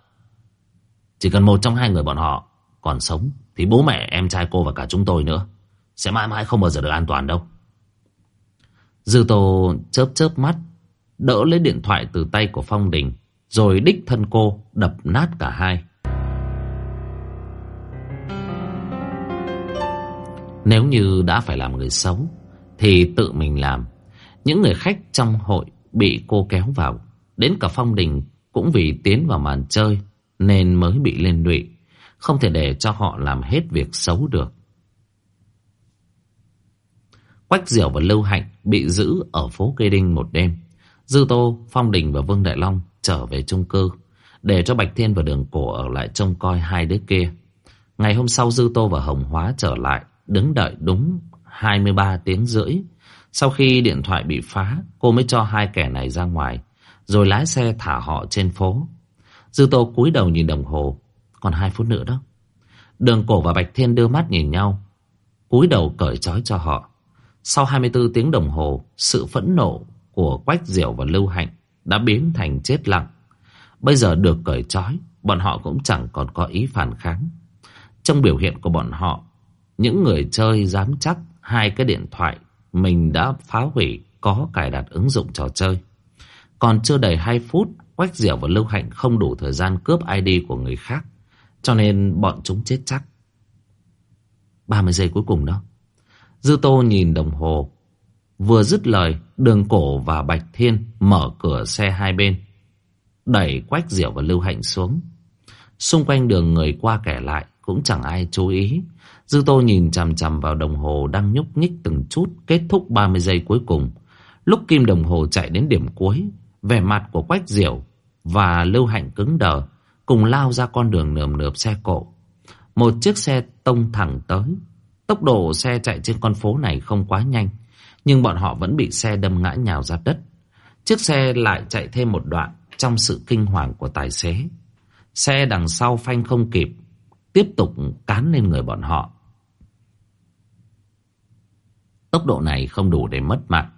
Chỉ cần một trong hai người bọn họ còn sống thì bố mẹ em trai cô và cả chúng tôi nữa sẽ mãi mãi không bao giờ được an toàn đâu. Dư Tô chớp chớp mắt, đỡ lấy điện thoại từ tay của Phong Đình, rồi đích thân cô đập nát cả hai. Nếu như đã phải làm người xấu, thì tự mình làm. Những người khách trong hội bị cô kéo vào. Đến cả Phong Đình cũng vì tiến vào màn chơi nên mới bị lên lụy. Không thể để cho họ làm hết việc xấu được. Quách Diệu và Lưu Hạnh bị giữ ở phố Cây Đinh một đêm. Dư Tô, Phong Đình và Vương Đại Long trở về chung cư. Để cho Bạch Thiên và Đường Cổ ở lại trông coi hai đứa kia. Ngày hôm sau Dư Tô và Hồng Hóa trở lại. Đứng đợi đúng 23 tiếng rưỡi. Sau khi điện thoại bị phá, cô mới cho hai kẻ này ra ngoài. Rồi lái xe thả họ trên phố. Dư Tô cúi đầu nhìn đồng hồ. Còn hai phút nữa đó. Đường cổ và Bạch Thiên đưa mắt nhìn nhau. cúi đầu cởi trói cho họ. Sau 24 tiếng đồng hồ, sự phẫn nộ của Quách Diệu và Lưu Hạnh đã biến thành chết lặng. Bây giờ được cởi trói, bọn họ cũng chẳng còn có ý phản kháng. Trong biểu hiện của bọn họ, những người chơi dám chắc hai cái điện thoại mình đã phá hủy có cài đặt ứng dụng trò chơi. Còn chưa đầy 2 phút, Quách Diệu và Lưu Hạnh không đủ thời gian cướp ID của người khác. Cho nên bọn chúng chết chắc. 30 giây cuối cùng đó. Dư Tô nhìn đồng hồ. Vừa dứt lời, đường cổ và Bạch Thiên mở cửa xe hai bên. Đẩy Quách Diệu và Lưu Hạnh xuống. Xung quanh đường người qua kẻ lại cũng chẳng ai chú ý. Dư Tô nhìn chằm chằm vào đồng hồ đang nhúc nhích từng chút kết thúc 30 giây cuối cùng. Lúc kim đồng hồ chạy đến điểm cuối, vẻ mặt của Quách Diệu và Lưu Hạnh cứng đờ cùng lao ra con đường nườm nượp xe cộ. Một chiếc xe tông thẳng tới. Tốc độ xe chạy trên con phố này không quá nhanh. Nhưng bọn họ vẫn bị xe đâm ngã nhào ra đất. Chiếc xe lại chạy thêm một đoạn trong sự kinh hoàng của tài xế. Xe đằng sau phanh không kịp. Tiếp tục cán lên người bọn họ. Tốc độ này không đủ để mất mạng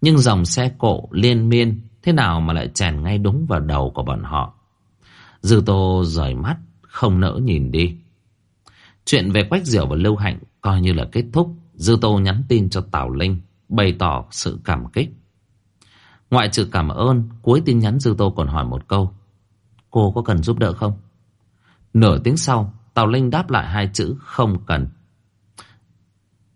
Nhưng dòng xe cộ liên miên thế nào mà lại chèn ngay đúng vào đầu của bọn họ. Dư Tô rời mắt, không nỡ nhìn đi. Chuyện về Quách Diệu và Lưu Hạnh coi như là kết thúc. Dư Tô nhắn tin cho Tào Linh, bày tỏ sự cảm kích. Ngoại trừ cảm ơn, cuối tin nhắn Dư Tô còn hỏi một câu. Cô có cần giúp đỡ không? Nửa tiếng sau, Tào Linh đáp lại hai chữ không cần.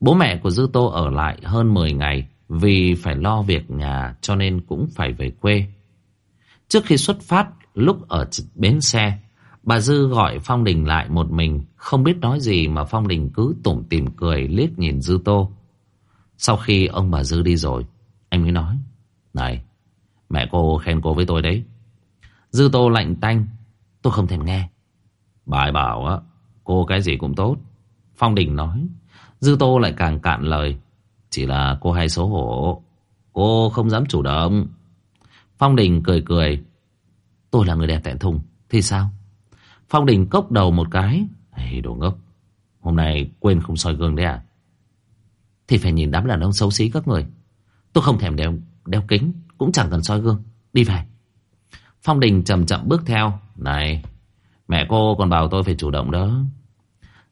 Bố mẹ của Dư Tô ở lại hơn 10 ngày vì phải lo việc nhà cho nên cũng phải về quê. Trước khi xuất phát, lúc ở bến xe, bà Dư gọi Phong Đình lại một mình, không biết nói gì mà Phong Đình cứ tủm tỉm cười liếc nhìn Dư Tô. Sau khi ông bà Dư đi rồi, anh mới nói, Này, mẹ cô khen cô với tôi đấy. Dư Tô lạnh tanh, tôi không thèm nghe. Bà ấy bảo á, cô cái gì cũng tốt. Phong Đình nói, Dư Tô lại càng cạn lời. Chỉ là cô hay xấu hổ. Cô không dám chủ động. Phong Đình cười cười. Tôi là người đẹp tẹn thùng. Thì sao? Phong Đình cốc đầu một cái. Ê, đồ ngốc. Hôm nay quên không soi gương đấy à? Thì phải nhìn đám đàn ông xấu xí các người. Tôi không thèm đeo, đeo kính. Cũng chẳng cần soi gương. Đi về. Phong Đình chậm chậm bước theo. Này, mẹ cô còn bảo tôi phải chủ động đó.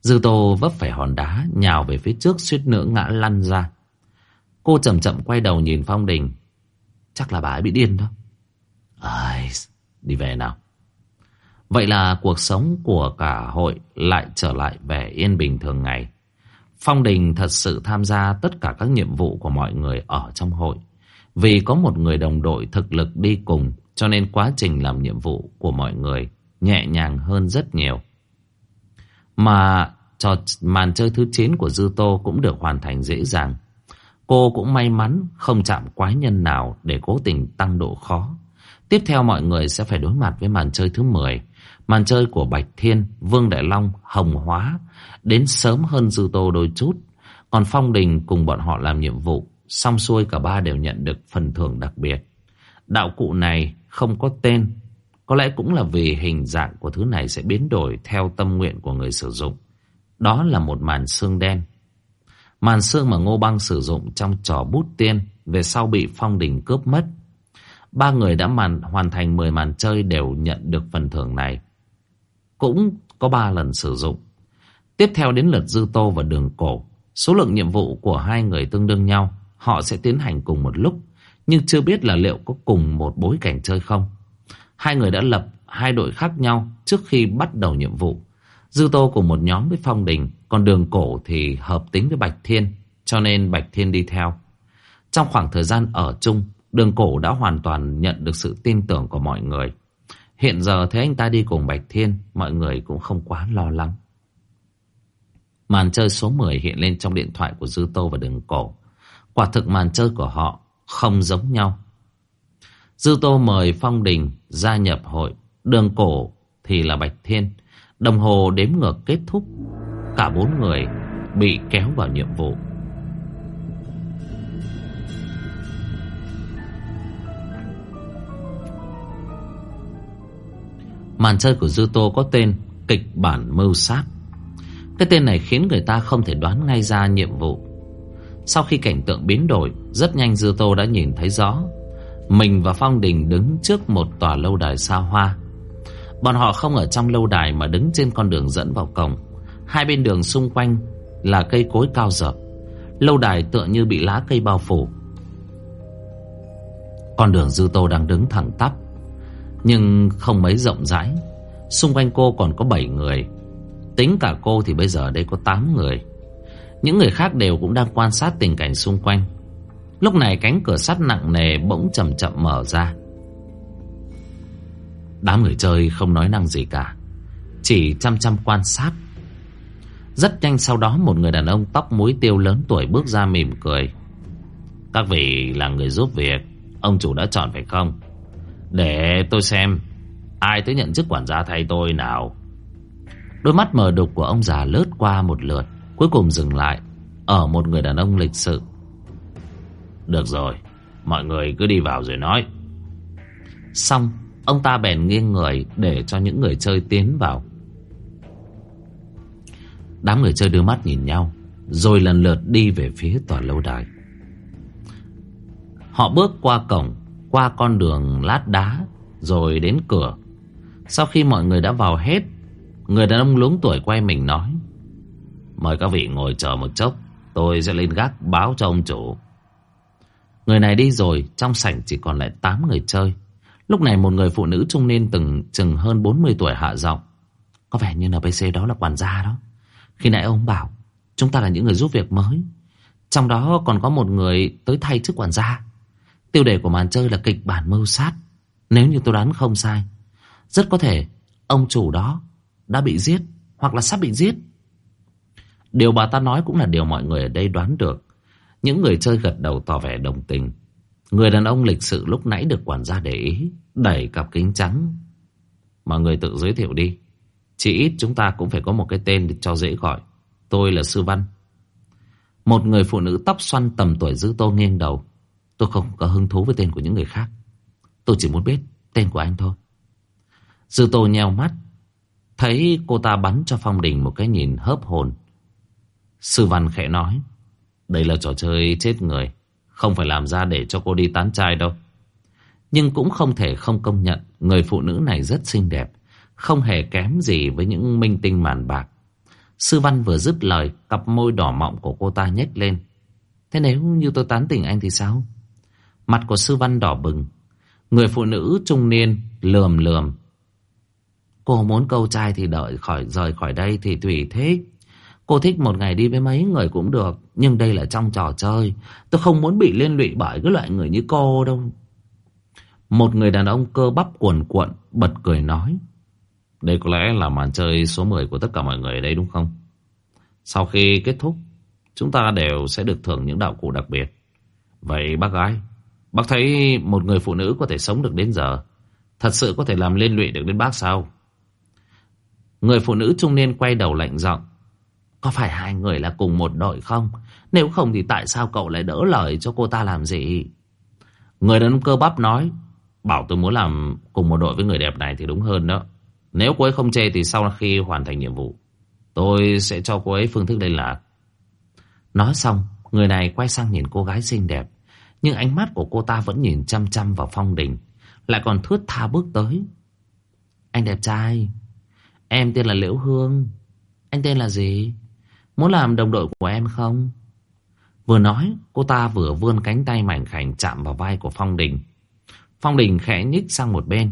Dư Tô vấp phải hòn đá, nhào về phía trước suýt nữa ngã lăn ra. Cô chậm chậm quay đầu nhìn Phong Đình. Chắc là bà ấy bị điên đó. Ai, đi về nào. Vậy là cuộc sống của cả hội lại trở lại vẻ yên bình thường ngày. Phong Đình thật sự tham gia tất cả các nhiệm vụ của mọi người ở trong hội. Vì có một người đồng đội thực lực đi cùng, cho nên quá trình làm nhiệm vụ của mọi người nhẹ nhàng hơn rất nhiều. Mà trò, màn chơi thứ 9 của Dư Tô cũng được hoàn thành dễ dàng. Cô cũng may mắn không chạm quái nhân nào để cố tình tăng độ khó. Tiếp theo mọi người sẽ phải đối mặt với màn chơi thứ 10. Màn chơi của Bạch Thiên, Vương Đại Long, Hồng Hóa đến sớm hơn Dư Tô đôi chút. Còn Phong Đình cùng bọn họ làm nhiệm vụ, xong xuôi cả ba đều nhận được phần thưởng đặc biệt. Đạo cụ này không có tên, có lẽ cũng là vì hình dạng của thứ này sẽ biến đổi theo tâm nguyện của người sử dụng. Đó là một màn xương đen. Màn xương mà Ngô Băng sử dụng trong trò bút tiên về sau bị Phong Đình cướp mất. Ba người đã màn hoàn thành 10 màn chơi đều nhận được phần thưởng này. Cũng có 3 lần sử dụng. Tiếp theo đến lượt Dư Tô và Đường Cổ. Số lượng nhiệm vụ của hai người tương đương nhau. Họ sẽ tiến hành cùng một lúc. Nhưng chưa biết là liệu có cùng một bối cảnh chơi không. Hai người đã lập hai đội khác nhau trước khi bắt đầu nhiệm vụ. Dư Tô cùng một nhóm với Phong Đình, còn đường cổ thì hợp tính với Bạch Thiên, cho nên Bạch Thiên đi theo. Trong khoảng thời gian ở chung, đường cổ đã hoàn toàn nhận được sự tin tưởng của mọi người. Hiện giờ thấy anh ta đi cùng Bạch Thiên, mọi người cũng không quá lo lắng. Màn chơi số 10 hiện lên trong điện thoại của Dư Tô và đường cổ. Quả thực màn chơi của họ không giống nhau. Dư Tô mời Phong Đình gia nhập hội, đường cổ thì là Bạch Thiên. Đồng hồ đếm ngược kết thúc Cả bốn người bị kéo vào nhiệm vụ Màn chơi của Dư Tô có tên Kịch bản mưu sát Cái tên này khiến người ta không thể đoán ngay ra nhiệm vụ Sau khi cảnh tượng biến đổi Rất nhanh Dư Tô đã nhìn thấy rõ Mình và Phong Đình đứng trước một tòa lâu đài xa hoa Bọn họ không ở trong lâu đài mà đứng trên con đường dẫn vào cổng. Hai bên đường xung quanh là cây cối cao dập Lâu đài tựa như bị lá cây bao phủ. Con đường Dư Tô đang đứng thẳng tắp, nhưng không mấy rộng rãi. Xung quanh cô còn có 7 người. Tính cả cô thì bây giờ đây có 8 người. Những người khác đều cũng đang quan sát tình cảnh xung quanh. Lúc này cánh cửa sắt nặng nề bỗng chậm chậm mở ra. Đám người chơi không nói năng gì cả, Chỉ chăm chăm quan sát Rất nhanh sau đó Một người đàn ông tóc muối tiêu lớn tuổi Bước ra mỉm cười Các vị là người giúp việc, Ông chủ đã chọn phải không để tôi xem, Ai tới nhận chức quản gia thay tôi nào. Đôi mắt mờ đục của ông già lướt qua một lượt, Cuối cùng dừng lại Ở một người đàn ông lịch sự. Được rồi, Mọi người cứ đi vào rồi nói. Xong, Ông ta bèn nghiêng người Để cho những người chơi tiến vào. Đám người chơi đưa mắt nhìn nhau, Rồi lần lượt đi về phía tòa lâu đài. Họ bước qua cổng qua con đường lát đá Rồi đến cửa. Sau khi mọi người đã vào hết, Người đàn ông luống tuổi quay mình nói, Mời các vị ngồi chờ một chốc, Tôi sẽ lên gác báo cho ông chủ. Người này đi rồi, Trong sảnh chỉ còn lại 8 người chơi. Lúc này một người phụ nữ trung niên từng chừng hơn 40 tuổi hạ giọng, Có vẻ như NPC đó là quản gia đó. Khi nãy ông bảo, Chúng ta là những người giúp việc mới. Trong đó còn có một người tới thay chức quản gia. Tiêu đề của màn chơi là kịch bản mưu sát. Nếu như tôi đoán không sai, Rất có thể Ông chủ đó đã bị giết Hoặc là sắp bị giết. Điều bà ta nói cũng là điều mọi người ở đây đoán được. Những người chơi gật đầu tỏ vẻ đồng tình. Người đàn ông lịch sự lúc nãy được quản gia để ý, Đẩy cặp kính trắng. Mọi người tự giới thiệu đi. Chỉ ít chúng ta cũng phải có một cái tên cho dễ gọi. Tôi là Sư Văn. Một người phụ nữ tóc xoăn tầm tuổi dư tô nghiêng đầu. Tôi không có hứng thú với tên của những người khác. Tôi chỉ muốn biết tên của anh thôi. Dư tô nheo mắt, Thấy cô ta bắn cho Phong Đình một cái nhìn hớp hồn. Sư Văn khẽ nói, Đây là trò chơi chết người, Không phải làm ra để cho cô đi tán trai đâu. Nhưng cũng không thể không công nhận Người phụ nữ này rất xinh đẹp, Không hề kém gì với những minh tinh màn bạc. Sư Văn vừa dứt lời, Cặp môi đỏ mọng của cô ta nhếch lên. Thế nếu như tôi tán tỉnh anh thì sao? Mặt của sư Văn đỏ bừng. Người phụ nữ trung niên lườm lườm. Cô muốn câu trai thì đợi khỏi, rời khỏi đây thì tùy thích Cô thích một ngày đi với mấy người cũng được, Nhưng đây là trong trò chơi. Tôi không muốn bị liên lụy bởi cái loại người như cô đâu. Một người đàn ông cơ bắp cuồn cuộn, Bật cười nói, Đây có lẽ là màn chơi số 10 của tất cả mọi người ở đây, đúng không? Sau khi kết thúc, Chúng ta đều sẽ được thưởng những đạo cụ đặc biệt. Vậy bác gái Bác thấy một người phụ nữ có thể sống được đến giờ, Thật sự có thể làm liên lụy được đến bác sao Người phụ nữ trung niên quay đầu lạnh giọng, có phải hai người là cùng một đội không? Nếu không thì tại sao cậu lại đỡ lời cho cô ta làm gì? Người đàn ông cơ bắp nói, Bảo tôi muốn làm cùng một đội với người đẹp này thì đúng hơn đó Nếu cô ấy không chê thì sau khi hoàn thành nhiệm vụ, Tôi sẽ cho cô ấy phương thức liên lạc Nói xong, Người này quay sang nhìn cô gái xinh đẹp nhưng ánh mắt của cô ta vẫn nhìn chăm chăm vào phong đình Lại còn thướt tha bước tới Anh đẹp trai Em tên là Liễu Hương Anh tên là gì? Muốn làm đồng đội của em không? Vừa nói, cô ta vừa vươn cánh tay mảnh khảnh chạm vào vai của Phong Đình. Phong Đình khẽ nhích sang một bên.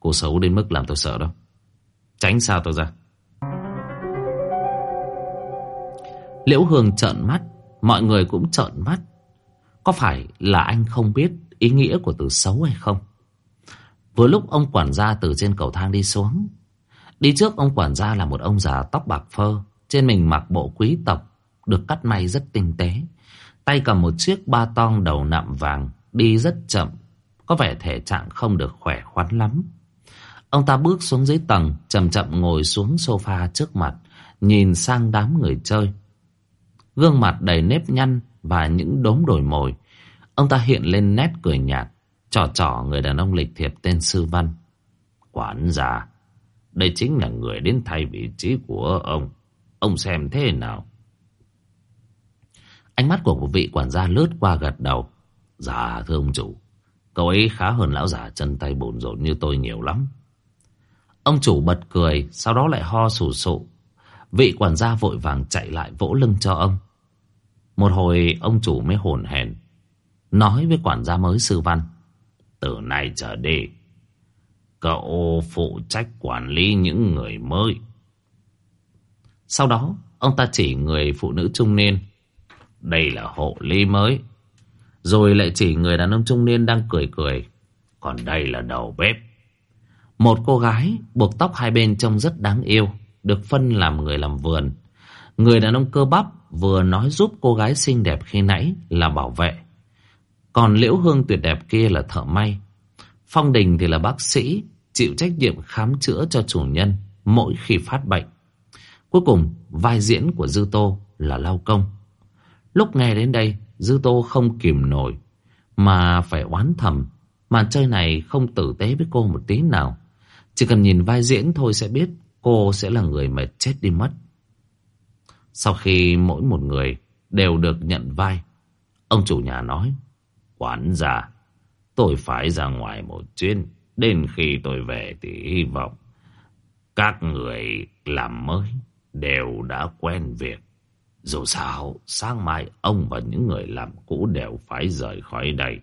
Cô xấu đến mức làm tôi sợ đâu. Tránh xa tôi ra. Liễu Hương trợn mắt, mọi người cũng trợn mắt. Có phải là anh không biết ý nghĩa của từ xấu hay không? Vừa lúc ông quản gia từ trên cầu thang đi xuống, Đi trước ông quản gia là một ông già tóc bạc phơ, trên mình mặc bộ quý tộc, được cắt may rất tinh tế. Tay cầm một chiếc ba tong đầu nạm vàng, đi rất chậm, có vẻ thể trạng không được khỏe khoắn lắm. Ông ta bước xuống dưới tầng, chậm chậm ngồi xuống sofa trước mặt, nhìn sang đám người chơi. Gương mặt đầy nếp nhăn và những đốm đổi mồi. Ông ta hiện lên nét cười nhạt, trò trò người đàn ông lịch thiệp tên Sư Văn. Quản gia, đây chính là người đến thay vị trí của ông. Ông xem thế nào? Ánh mắt của một vị quản gia lướt qua gật đầu. Dạ thưa ông chủ. Cậu ấy khá hơn lão già chân tay bồn rộn như tôi nhiều lắm. Ông chủ bật cười, sau đó lại ho sù sụ. Vị quản gia vội vàng chạy lại vỗ lưng cho ông. Một hồi ông chủ mới hồn hển Nói với quản gia mới sư văn. Từ nay trở đi, Cậu phụ trách quản lý những người mới. Sau đó, ông ta chỉ người phụ nữ trung niên. Đây là hộ lý mới. Rồi lại chỉ người đàn ông trung niên đang cười cười. Còn đây là đầu bếp. Một cô gái buộc tóc hai bên trông rất đáng yêu. Được phân làm người làm vườn. Người đàn ông cơ bắp vừa nói giúp cô gái xinh đẹp khi nãy là bảo vệ. Còn Liễu Hương tuyệt đẹp kia là thợ may. Phong Đình thì là bác sĩ chịu trách nhiệm khám chữa cho chủ nhân. mỗi khi phát bệnh. Cuối cùng, vai diễn của Dư Tô là lao công. Lúc nghe đến đây, Dư Tô không kìm nổi, mà phải oán thầm. Màn chơi này không tử tế với cô một tí nào. Chỉ cần nhìn vai diễn thôi sẽ biết cô sẽ là người mà chết đi mất. Sau khi mỗi một người đều được nhận vai, ông chủ nhà nói, Quản gia, tôi phải ra ngoài một chuyến, đến khi tôi về thì hy vọng các người làm mới đều đã quen việc. Dù sao, sáng mai ông và những người làm cũ đều phải rời khỏi đây.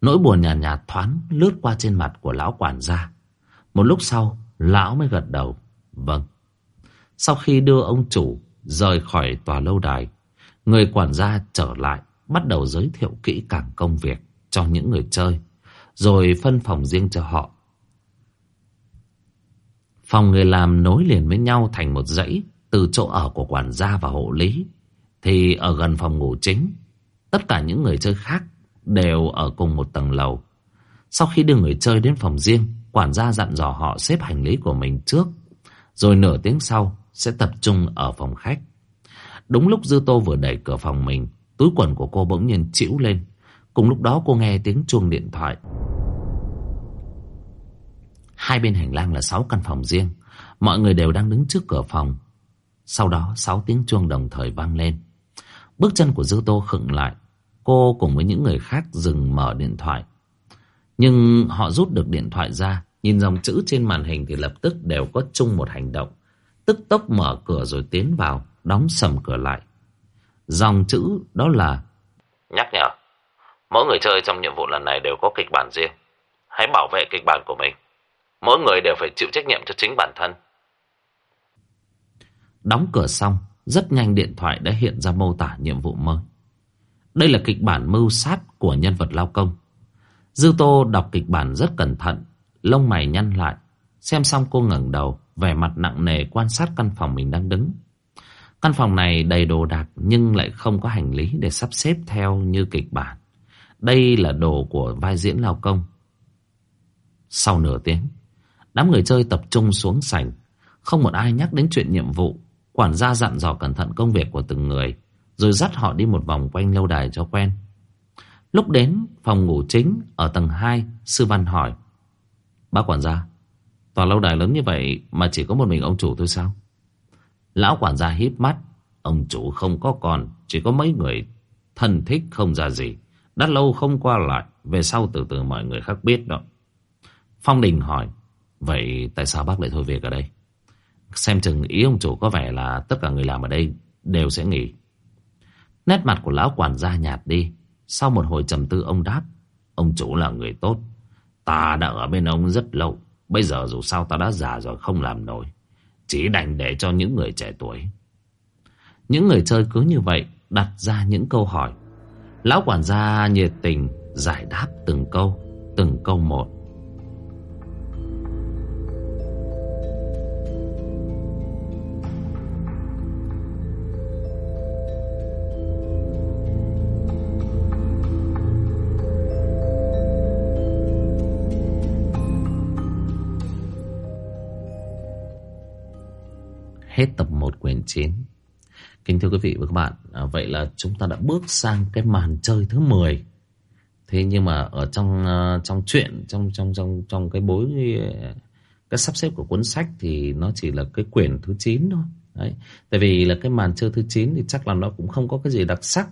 Nỗi buồn nhạt nhạt thoáng lướt qua trên mặt của lão quản gia. Một lúc sau, lão mới gật đầu. Vâng. Sau khi đưa ông chủ rời khỏi tòa lâu đài, người quản gia trở lại bắt đầu giới thiệu kỹ càng công việc cho những người chơi, rồi phân phòng riêng cho họ. Phòng người làm nối liền với nhau thành một dãy từ chỗ ở của quản gia và hộ lý. Thì ở gần phòng ngủ chính, tất cả những người chơi khác đều ở cùng một tầng lầu. Sau khi đưa người chơi đến phòng riêng, quản gia dặn dò họ xếp hành lý của mình trước, rồi nửa tiếng sau sẽ tập trung ở phòng khách. Đúng lúc Dư Tô vừa đẩy cửa phòng mình, túi quần của cô bỗng nhiên chĩu lên. Cùng lúc đó cô nghe tiếng chuông điện thoại. Hai bên hành lang là sáu căn phòng riêng. Mọi người đều đang đứng trước cửa phòng. Sau đó sáu tiếng chuông đồng thời vang lên. Bước chân của Dư Tô khựng lại. Cô cùng với những người khác dừng mở điện thoại. Nhưng họ rút được điện thoại ra. Nhìn dòng chữ trên màn hình thì lập tức đều có chung một hành động. Tức tốc mở cửa rồi tiến vào. Đóng sầm cửa lại. Dòng chữ đó là Nhắc nhở. Mỗi người chơi trong nhiệm vụ lần này đều có kịch bản riêng. Hãy bảo vệ kịch bản của mình. Mỗi người đều phải chịu trách nhiệm cho chính bản thân. Đóng cửa xong, rất nhanh điện thoại đã hiện ra mô tả nhiệm vụ mới. Đây là kịch bản mưu sát của nhân vật lao công. Dư Tô đọc kịch bản rất cẩn thận, lông mày nhăn lại. Xem xong cô ngẩng đầu, vẻ mặt nặng nề quan sát căn phòng mình đang đứng. Căn phòng này đầy đồ đạc nhưng lại không có hành lý để sắp xếp theo như kịch bản. Đây là đồ của vai diễn lao công. Sau nửa tiếng, đám người chơi tập trung xuống sảnh. Không một ai nhắc đến chuyện nhiệm vụ. Quản gia dặn dò cẩn thận công việc của từng người, rồi dắt họ đi một vòng quanh lâu đài cho quen. Lúc đến phòng ngủ chính ở tầng 2, sư văn hỏi. Bác quản gia, tòa lâu đài lớn như vậy mà chỉ có một mình ông chủ thôi sao? Lão quản gia híp mắt, ông chủ không có con, chỉ có mấy người thân thích không ra gì. Đã lâu không qua lại, về sau từ từ mọi người khác biết đó. Phong Đình hỏi, vậy tại sao bác lại thôi việc ở đây? Xem chừng ý ông chủ có vẻ là tất cả người làm ở đây đều sẽ nghỉ. Nét mặt của lão quản gia nhạt đi. Sau một hồi trầm tư ông đáp. Ông chủ là người tốt. Ta đã ở bên ông rất lâu. Bây giờ dù sao ta đã già rồi không làm nổi. Chỉ đành để cho những người trẻ tuổi. Những người chơi cứ như vậy đặt ra những câu hỏi. Lão quản gia nhiệt tình giải đáp từng câu, từng câu một. Hết tập 1 quyển 9 Kính thưa quý vị và các bạn à, Vậy là chúng ta đã bước sang cái màn chơi thứ 10 Thế nhưng mà ở trong uh, trong chuyện trong trong trong trong cái bối à, cái sắp xếp của cuốn sách thì nó chỉ là cái quyển thứ 9 thôi. Đấy. Tại vì là cái màn chơi thứ 9 thì chắc là nó cũng không có cái gì đặc sắc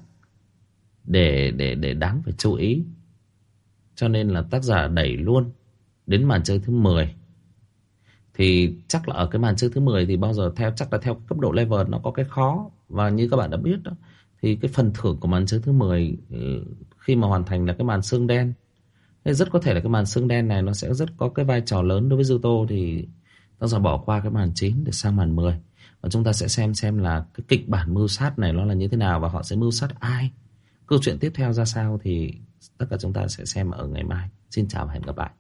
để để để đáng phải chú ý. Cho nên là tác giả đẩy luôn đến màn chơi thứ 10 thì chắc là ở cái màn chơi thứ 10 thì bao giờ theo, chắc là theo cấp độ level nó có cái khó. Và như các bạn đã biết đó, thì cái phần thưởng của màn chơi thứ 10 ừ, khi mà hoàn thành là cái màn xương đen. Thế rất có thể là cái màn xương đen này nó sẽ rất có cái vai trò lớn đối với Dư Tô thì tác giả bỏ qua cái màn 9 để sang màn 10 và chúng ta sẽ xem xem là cái kịch bản mưu sát này nó là như thế nào và họ sẽ mưu sát ai. Câu chuyện tiếp theo ra sao thì tất cả chúng ta sẽ xem ở ngày mai. Xin chào và hẹn gặp lại.